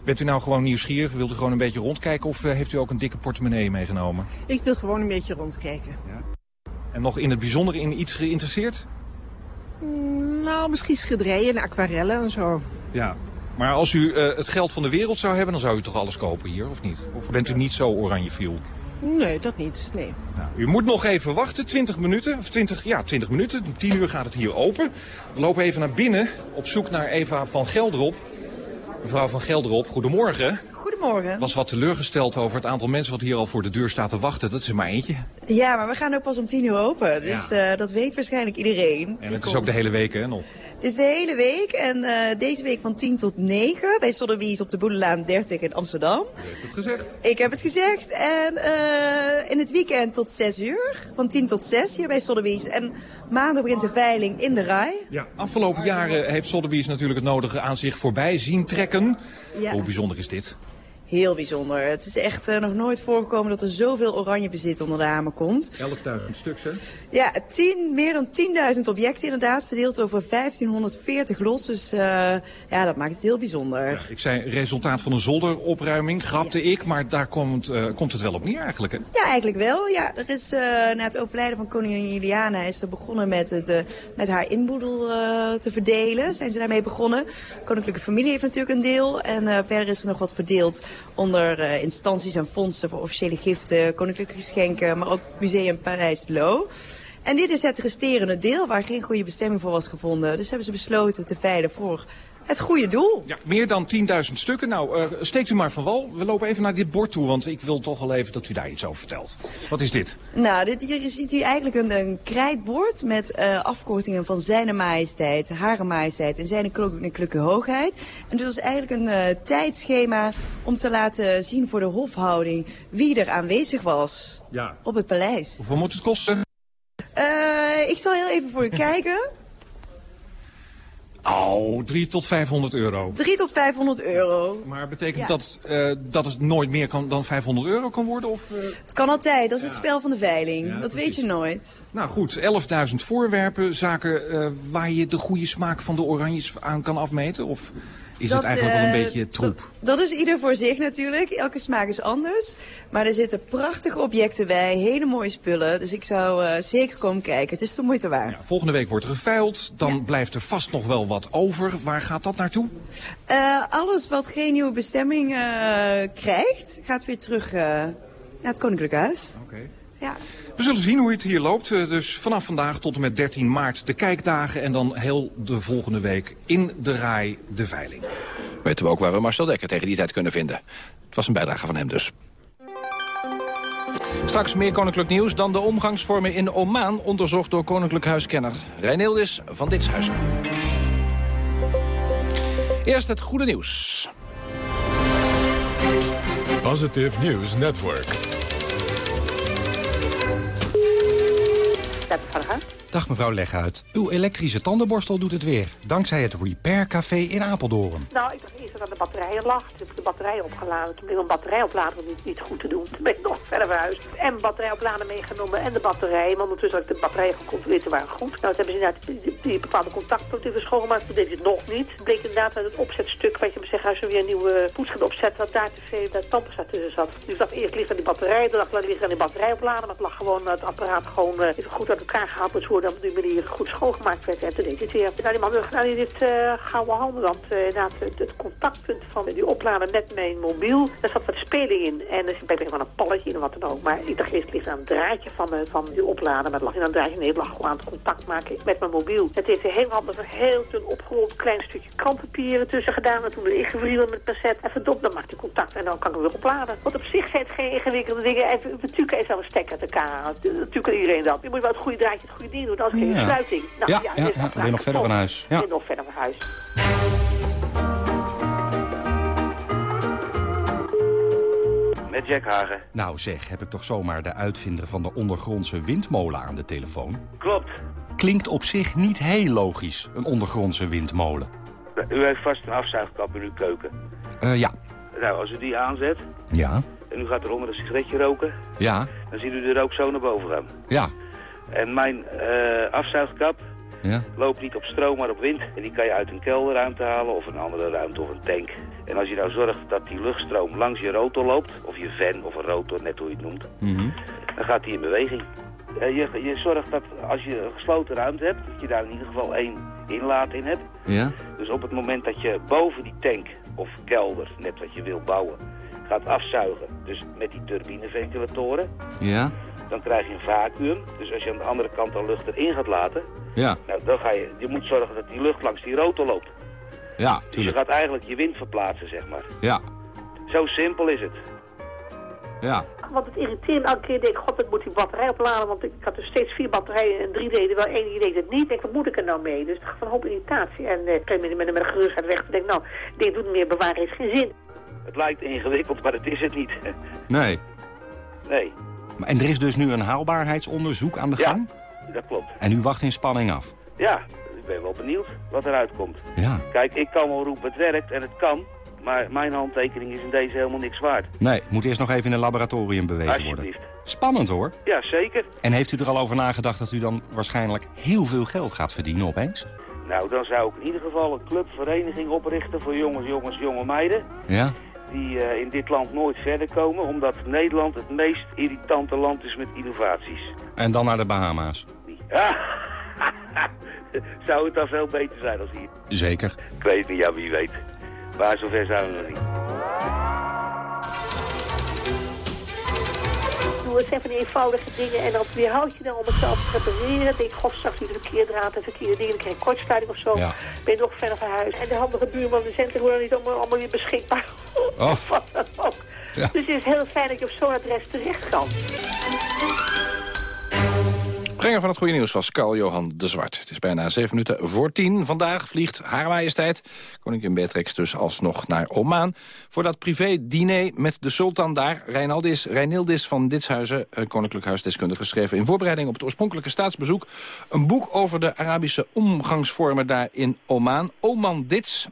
Bent u nou gewoon nieuwsgierig? Wilt u gewoon een beetje rondkijken of eh, heeft u ook een dikke portemonnee meegenomen? Ik wil gewoon een beetje rondkijken. Ja. En nog in het bijzonder in iets geïnteresseerd? Mm, nou, misschien schilderijen en aquarellen en zo. Ja, maar als u uh, het geld van de wereld zou hebben, dan zou u toch alles kopen hier, of niet? Of bent u niet zo oranje viel? Nee, dat niet, nee. Nou, u moet nog even wachten, 20 minuten, of 20, ja, 20 minuten. Om 10 uur gaat het hier open. We lopen even naar binnen op zoek naar Eva van Gelderop. Mevrouw van Gelderop, goedemorgen. Goedemorgen. was wat teleurgesteld over het aantal mensen wat hier al voor de deur staat te wachten. Dat is er maar eentje. Ja, maar we gaan ook pas om tien uur open. Dus ja. uh, dat weet waarschijnlijk iedereen. En het is ook de hele week, hè, nog? Is de hele week en uh, deze week van 10 tot 9 bij Sotheby's op de Boedelaan 30 in Amsterdam. U heeft het gezegd. Ik heb het gezegd. En uh, in het weekend tot 6 uur. Van 10 tot 6 hier bij Sotheby's. En maandag begint de veiling in de rij. Ja, afgelopen jaren heeft Sotheby's natuurlijk het nodige aan zich voorbij zien trekken. Ja. Hoe bijzonder is dit? Heel bijzonder. Het is echt uh, nog nooit voorgekomen dat er zoveel oranje bezit onder de hamer komt. 11.000 stuks, hè? Ja, 10, meer dan 10.000 objecten inderdaad, verdeeld over 1540 los. Dus uh, ja, dat maakt het heel bijzonder. Ja, ik zei resultaat van een zolderopruiming, grapte ja. ik, maar daar komt, uh, komt het wel op neer eigenlijk, hè? Ja, eigenlijk wel. Ja, er is na het overlijden van koningin Juliana is ze begonnen met, het, met haar inboedel te verdelen. Zijn ze daarmee begonnen. De koninklijke familie heeft natuurlijk een deel en verder is er nog wat verdeeld onder uh, instanties en fondsen voor officiële giften, koninklijke geschenken, maar ook Museum Parijs Lo. En dit is het resterende deel waar geen goede bestemming voor was gevonden. Dus hebben ze besloten te veilen voor het goede doel. Ja, meer dan 10.000 stukken. Nou, uh, steekt u maar van wal. We lopen even naar dit bord toe, want ik wil toch wel even dat u daar iets over vertelt. Wat is dit? Nou, dit, hier ziet u eigenlijk een, een krijtbord met uh, afkortingen van zijn majesteit, hare majesteit en zijn koninklijke hoogheid. En dit was eigenlijk een uh, tijdschema om te laten zien voor de hofhouding wie er aanwezig was ja. op het paleis. Hoeveel moet het kosten? ik zal heel even voor u <laughs> kijken. Oh, 3 tot 500 euro. 3 tot 500 euro. Maar betekent ja. dat uh, dat het nooit meer kan, dan 500 euro kan worden? Of, uh... Het kan altijd, dat is ja. het spel van de veiling. Ja, dat precies. weet je nooit. Nou goed, 11.000 voorwerpen, zaken uh, waar je de goede smaak van de oranjes aan kan afmeten? Of is Dat, het eigenlijk wel een eh, beetje troep. Dat is ieder voor zich natuurlijk. Elke smaak is anders. Maar er zitten prachtige objecten bij, hele mooie spullen. Dus ik zou eh, zeker komen kijken. Het is de moeite waard. Volgende week wordt er geveild. Dan blijft er vast nog wel wat over. Waar gaat dat naartoe? Eh, alles wat geen nieuwe bestemming krijgt, gaat weer terug naar het Koninklijk Huis. Oké. Ja. We zullen zien hoe het hier loopt. Eh, Dus vanaf vandaag tot en met 13 maart de kijkdagen. En dan heel de volgende week in de rij de veiling. Weten we ook waar we Marcel Dekker tegen die tijd kunnen vinden. Het was een bijdrage van hem dus. Straks meer koninklijk nieuws dan de omgangsvormen in Oman... onderzocht door koninklijk huiskenner Reinildis van Ditshuizen. Eerst het goede nieuws. Positive News Network. सफ़र है? हाँ? Dag mevrouw Leghuit. Uw elektrische tandenborstel doet het weer. Dankzij het Repair Café in Apeldoorn. Nou, ik dacht eerst dat aan de batterijen lag. Toen heb ik de batterij opgeladen. Toen ik een batterijoplader niet, niet goed te doen. Toen ben ik nog verder verhuisd. En batterijoplader meegenomen en de batterij. Maar ondertussen had ik de batterijen gecontroleerd. Ze waren goed. Nou, toen hebben ze inderdaad die, bepaalde contactpunten schoongemaakt. Toen deed het nog niet. Het bleek inderdaad uit het opzetstuk, wat je me zegt, als je weer een nieuwe poets gaat opzetten, dat daar te veel dat tussen zat. Dus dacht eerst ligt aan die batterij. Toen dacht ik, ligt aan die batterijoplader. Maar het lag gewoon, het apparaat gewoon eh, even goed uit elkaar gehaald moet worden. Op die manier goed schoongemaakt werd. En toen deed hij het weer. Nou, die man dacht, nou, die dit uh, gouden handen. Want uh, inderdaad, het, het contactpunt van die oplader met mijn mobiel, daar zat wat speling in. En er zit van een palletje in of wat dan ook. Maar ik dacht eerst, ligt aan het draadje van, van die oplader. Maar het lag aan het draadje. Nee, het lag gewoon aan het contact maken met mijn mobiel. Het heeft heel handig een heel dun opgerold klein stukje krantpapier tussen gedaan. En toen erin gevriemeld met passet. En verdomd, dan maakt hij contact. En dan kan ik hem weer opladen. Want op zich zijn het geen ingewikkelde dingen. En natuurlijk is wel een stekker uit elkaar. Natuurlijk kan iedereen dat. Je moet wel het goede draadje, het goede ding doen. Anders geen Ja. sluiting. Nou, Ja, weer nog verder van huis. Ja. Nog verder van huis. Met Jack Hagen. Nou zeg, heb ik toch zomaar de uitvinder van de ondergrondse windmolen aan de telefoon? Klopt. Klinkt op zich niet heel logisch, een ondergrondse windmolen. U heeft vast een afzuigkap in uw keuken. Eh, ja. Nou, als u die aanzet Ja. en u gaat eronder een sigaretje roken, Ja. dan ziet u de rook zo naar boven gaan. Ja. En mijn eh, afzuigkap Ja. loopt niet op stroom, maar op wind. En die kan je uit een kelderruimte halen of een andere ruimte of een tank. En als je nou zorgt dat die luchtstroom langs je rotor loopt, of je fan of een rotor, net hoe je het noemt, Mhm. dan gaat die in beweging. Je, je zorgt dat als je een gesloten ruimte hebt, dat je daar in ieder geval één inlaat in hebt. Ja. Dus op het moment dat je boven die tank of kelder, net wat je wil bouwen, gaat afzuigen, dus met die turbineventilatoren, Ja. Dan krijg je een vacuüm. Dus als je aan de andere kant al lucht erin gaat laten, Ja. nou, dan ga je, je moet zorgen dat die lucht langs die rotor loopt. Ja, Dus je tuurlijk. gaat eigenlijk je wind verplaatsen, zeg maar. Ja. Zo simpel is het. Ja. Want het irriteert me elke keer. denk ik, god, ik moet die batterij opladen. Want ik had dus steeds vier batterijen en drie deden wel, één die deed het niet. Ik denk, wat moet ik er nou mee? Dus het gaf een hoop irritatie. En eh, ik met, met, met een gerustheid weg. Ik denk, nou, dit doet meer bewaren, heeft geen zin. Het lijkt ingewikkeld, maar het is het niet. <laughs> Nee. Nee, En er is dus nu een haalbaarheidsonderzoek aan de Ja. gang? dat klopt. En u wacht in spanning af? Ja, ik ben wel benieuwd wat eruit komt. Ja. Kijk, ik kan wel roepen, het werkt en het kan. Maar mijn handtekening is in deze helemaal niks waard. Nee, het moet eerst nog even in een laboratorium bewezen worden. Alsjeblieft. Spannend hoor. Ja, zeker. En heeft u er al over nagedacht dat u dan waarschijnlijk heel veel geld gaat verdienen opeens? Nou, dan zou ik in ieder geval een clubvereniging oprichten voor jongens, jongens, jonge meiden. Ja? Die eh, in dit land nooit verder komen, omdat Nederland het meest irritante land is met innovaties. En dan naar de Bahama's? <laughs> zou het dan veel beter zijn als hier? Zeker. Ik weet niet, ja, wie weet. Maar zover zijn we nog niet. Ik bedoel, Het zijn van die eenvoudige dingen en dan weerhoud je dan om het zelf te repareren. Dan denk ik, god, straks die verkeerdraad en verkeerde dingen, dan krijg je kortsluiting of zo. Ja. Ben je nog verder van huis. En de handige buurman, de centen worden niet allemaal, allemaal weer beschikbaar. Oh. Of wat dan ook. Ja. Dus het is heel fijn dat je op zo'n adres terecht kan. Brenger van het goede nieuws was Carl-Johan de Zwart. Het is bijna zeven minuten voor tien. Vandaag vliegt Haar Majesteit, koningin Beatrix, dus alsnog naar Oman... voor dat privé-diner met de sultan daar. Reinaldis, Reinildis van Ditshuizen, eh, koninklijk huisdeskundige... geschreven in voorbereiding op het oorspronkelijke staatsbezoek... een boek over de Arabische omgangsvormen daar in Oman. Oman Dits.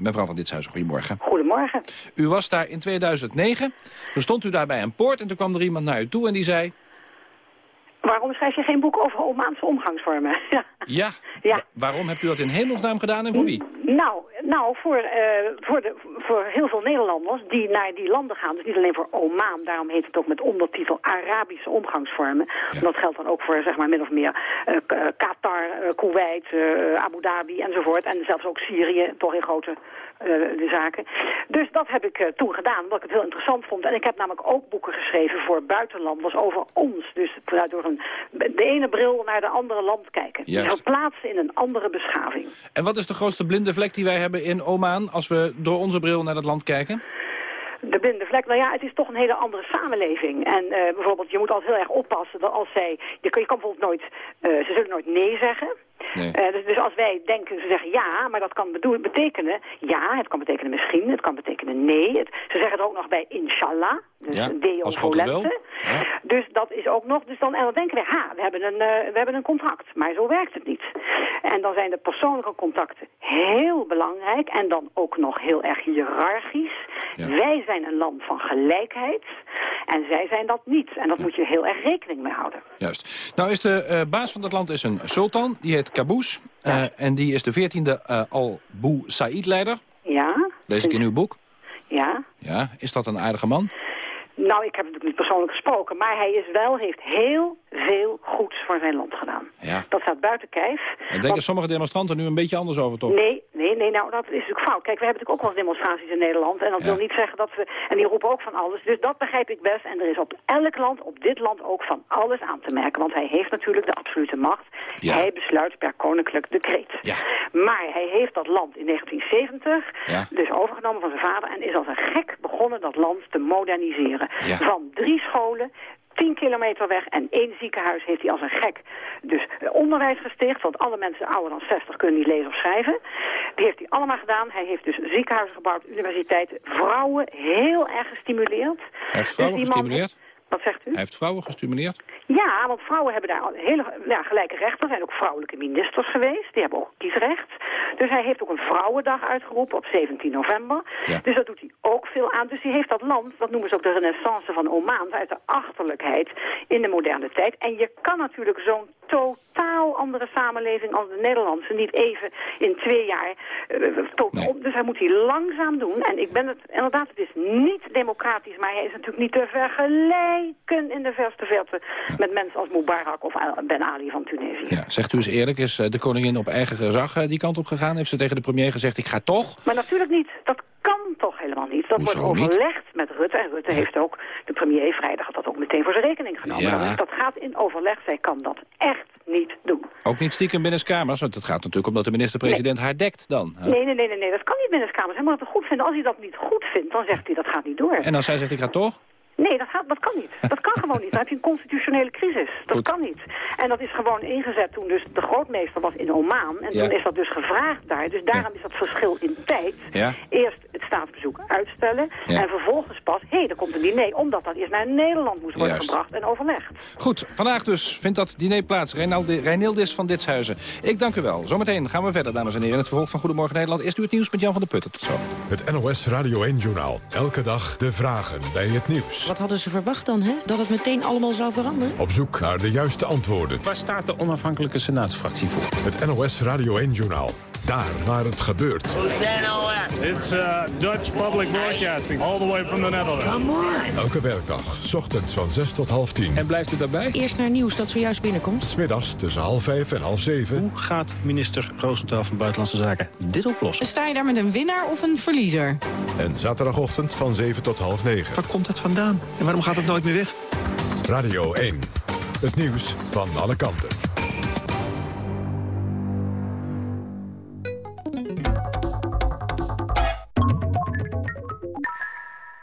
Mevrouw van Ditshuizen, goedemorgen. Goedemorgen. U was daar in 2009. Toen stond u daar bij een poort en toen kwam er iemand naar u toe en die zei... Waarom schrijf je geen boek over Omaanse omgangsvormen? <laughs> Ja. Ja, Ja. wa- waarom hebt u dat in hemelsnaam gedaan en voor wie? Nou, Nou, voor, uh, voor, de, voor heel veel Nederlanders die naar die landen gaan, dus niet alleen voor Oman, daarom heet het ook met ondertitel Arabische omgangsvormen. Ja. Dat geldt dan ook voor, zeg maar, min of meer uh, Qatar, Kuwait, Abu Dhabi enzovoort. En zelfs ook Syrië, toch in grote de zaken. Dus dat heb ik uh, toen gedaan, omdat ik het heel interessant vond. En ik heb namelijk ook boeken geschreven voor buitenlanders over ons. Dus door een, de ene bril naar de andere land kijken. Juist. Verplaatsen in een andere beschaving. En wat is de grootste blinde vlek die wij hebben in Oman... als we door onze bril naar dat land kijken? de blinde vlek, nou ja, het is toch een hele andere samenleving. En uh, bijvoorbeeld, je moet altijd heel erg oppassen dat als zij... Je kan, je kan bijvoorbeeld nooit... Uh, ze zullen nooit nee zeggen. Nee. Uh, dus, dus, als wij denken, ze zeggen ja, maar dat kan betekenen ja, het kan betekenen misschien, het kan betekenen nee. Het, ze zeggen het ook nog bij inshallah, dus ja. Ja. Dus dat is ook nog, dus dan, en dan denken we, ha, we hebben, een, uh, we hebben een contract. Maar zo werkt het niet. En dan zijn de persoonlijke contacten heel belangrijk en dan ook nog heel erg hiërarchisch. Ja. Wij zijn een land van gelijkheid en zij zijn dat niet. En dat moet je heel erg rekening mee houden. Juist. Nou is de uh, baas van dat land is een sultan, die heet Qaboos. Ja. Uh, en die is de veertiende uh, Al-Bou Said-leider. Ja. Lees ik in uw boek. Ja. Ja, is dat een aardige man? Nou, ik heb natuurlijk niet persoonlijk gesproken, maar hij is wel, heeft heel veel goeds voor zijn land gedaan. Ja. Dat staat buiten kijf. En denken want... sommige demonstranten nu een beetje anders over, toch? Nee, nee, nee, nou dat is natuurlijk fout. Kijk, we hebben natuurlijk ook wel demonstraties in Nederland en dat ja. wil niet zeggen dat we... En die roepen ook van alles, dus dat begrijp ik best. En er is op elk land, op dit land ook van alles aan te merken, want hij heeft natuurlijk de absolute macht. Ja. Hij besluit per koninklijk decreet. Ja. Maar hij heeft dat land in 1970 ja. dus overgenomen van zijn vader en is als een gek begonnen dat land te moderniseren. Ja. Van drie scholen, 10 kilometer weg en één ziekenhuis heeft hij als een gek. Dus onderwijs gesticht, want alle mensen ouder dan 60 kunnen niet lezen of schrijven. Die heeft hij allemaal gedaan. Hij heeft dus ziekenhuizen gebouwd, universiteiten, vrouwen heel erg gestimuleerd. Hij heeft vrouwen dus gestimuleerd? Man, wat zegt u? Hij heeft vrouwen gestimuleerd? Ja, want vrouwen hebben daar hele ja, gelijke rechten. Er zijn ook vrouwelijke ministers geweest. Die hebben ook kiesrecht. Dus hij heeft ook een vrouwendag uitgeroepen op 17 november. Ja. Dus dat doet hij ook veel aan. Dus hij heeft dat land, dat noemen ze ook de renaissance van Oman... uit de achterlijkheid in de moderne tijd. En je kan natuurlijk zo'n totaal andere samenleving als de Nederlandse... niet even in twee jaar... Tot Nee. op. Dus hij moet hij langzaam doen. En ik ben het, inderdaad, het is niet democratisch... maar hij is natuurlijk niet te vergelijken in de verste verte... met mensen als Mubarak of Ben Ali van Tunesië. Ja, zegt u eens eerlijk, is eh, de koningin op eigen gezag eh, die kant op gegaan? Heeft ze tegen de premier gezegd, ik ga toch? Maar natuurlijk niet. Dat kan toch helemaal. Dat Hoezo wordt niet? overlegd met Rutte. En Rutte heeft ook, de premier vrijdag had dat ook meteen voor zijn rekening genomen. Ja. Dus dat gaat in overleg. Zij kan dat echt niet doen. Ook niet stiekem binnenskamers, want het gaat natuurlijk omdat de minister-president haar dekt dan. hè? Nee, nee, nee, nee, nee, dat kan niet binnenskamers. Hij moet het goed vinden. Als hij dat niet goed vindt, dan zegt hij dat gaat niet door. En als zij zegt, ik ga toch? Nee, dat, gaat, dat kan niet. Dat kan gewoon niet. Dan heb je een constitutionele crisis. Dat Goed. kan niet. En dat is gewoon ingezet toen dus de grootmeester was in Oman. En Ja. toen is dat dus gevraagd daar. Dus daarom is dat verschil in tijd. Ja. Eerst het staatsbezoek uitstellen. Ja. En vervolgens pas, hé, hey, er komt een diner. Omdat dat eerst naar Nederland moest worden Juist. gebracht en overlegd. Goed, vandaag dus vindt dat diner plaats. Reinildis van Ditshuizen. Ik dank u wel. Zometeen gaan we verder, dames en heren. In het vervolg van Goedemorgen Nederland. Eerst u het nieuws met Jan van der Putten. Tot zo. Het NOS Radio 1-journaal. Elke dag de vragen bij het nieuws. Wat hadden ze verwacht dan, hè? Dat het meteen allemaal zou veranderen? Op zoek naar de juiste antwoorden. Waar staat de onafhankelijke senaatsfractie voor? Het NOS Radio 1-journaal. Daar waar het gebeurt. It's uh, Dutch Public Broadcasting, all the way from the Netherlands. Come on! Elke werkdag, 's ochtends van 6 tot half 10. En blijft het daarbij? Eerst naar nieuws dat zojuist binnenkomt. Smiddags tussen half 5 en half 7. Hoe gaat minister Roosentaal van Buitenlandse Zaken dit oplossen? Sta je daar met een winnaar of een verliezer? En zaterdagochtend van 7 tot half 9. Waar komt het vandaan? En waarom gaat het nooit meer weg? Radio 1. Het nieuws van alle kanten.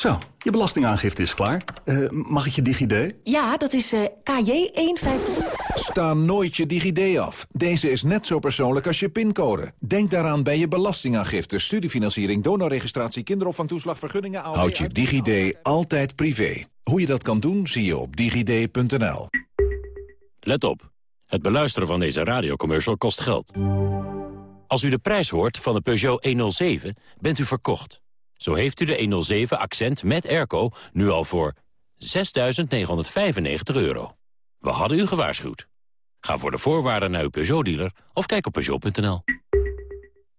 Zo, je belastingaangifte is klaar. Eh, mag ik je DigiD? Ja, dat is uh, KJ153. Sta nooit je DigiD af. Deze is net zo persoonlijk als je pincode. Denk daaraan bij je belastingaangifte, studiefinanciering, donorregistratie, kinderopvangtoeslag, vergunningen... Houd je DigiD altijd privé. Hoe je dat kan doen, zie je op digid.nl. Let op. Het beluisteren van deze radiocommercial kost geld. Als u de prijs hoort van de Peugeot 107, bent u verkocht. Zo heeft u de 107 Accent met airco nu al voor 6.995 euro. We hadden u gewaarschuwd. Ga voor de voorwaarden naar uw Peugeot-dealer of kijk op Peugeot.nl.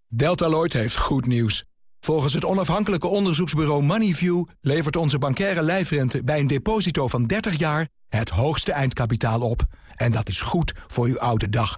Deltaloid heeft goed nieuws. Volgens het onafhankelijke onderzoeksbureau Moneyview... levert onze bankaire lijfrente bij een deposito van 30 jaar... het hoogste eindkapitaal op. En dat is goed voor uw oude dag.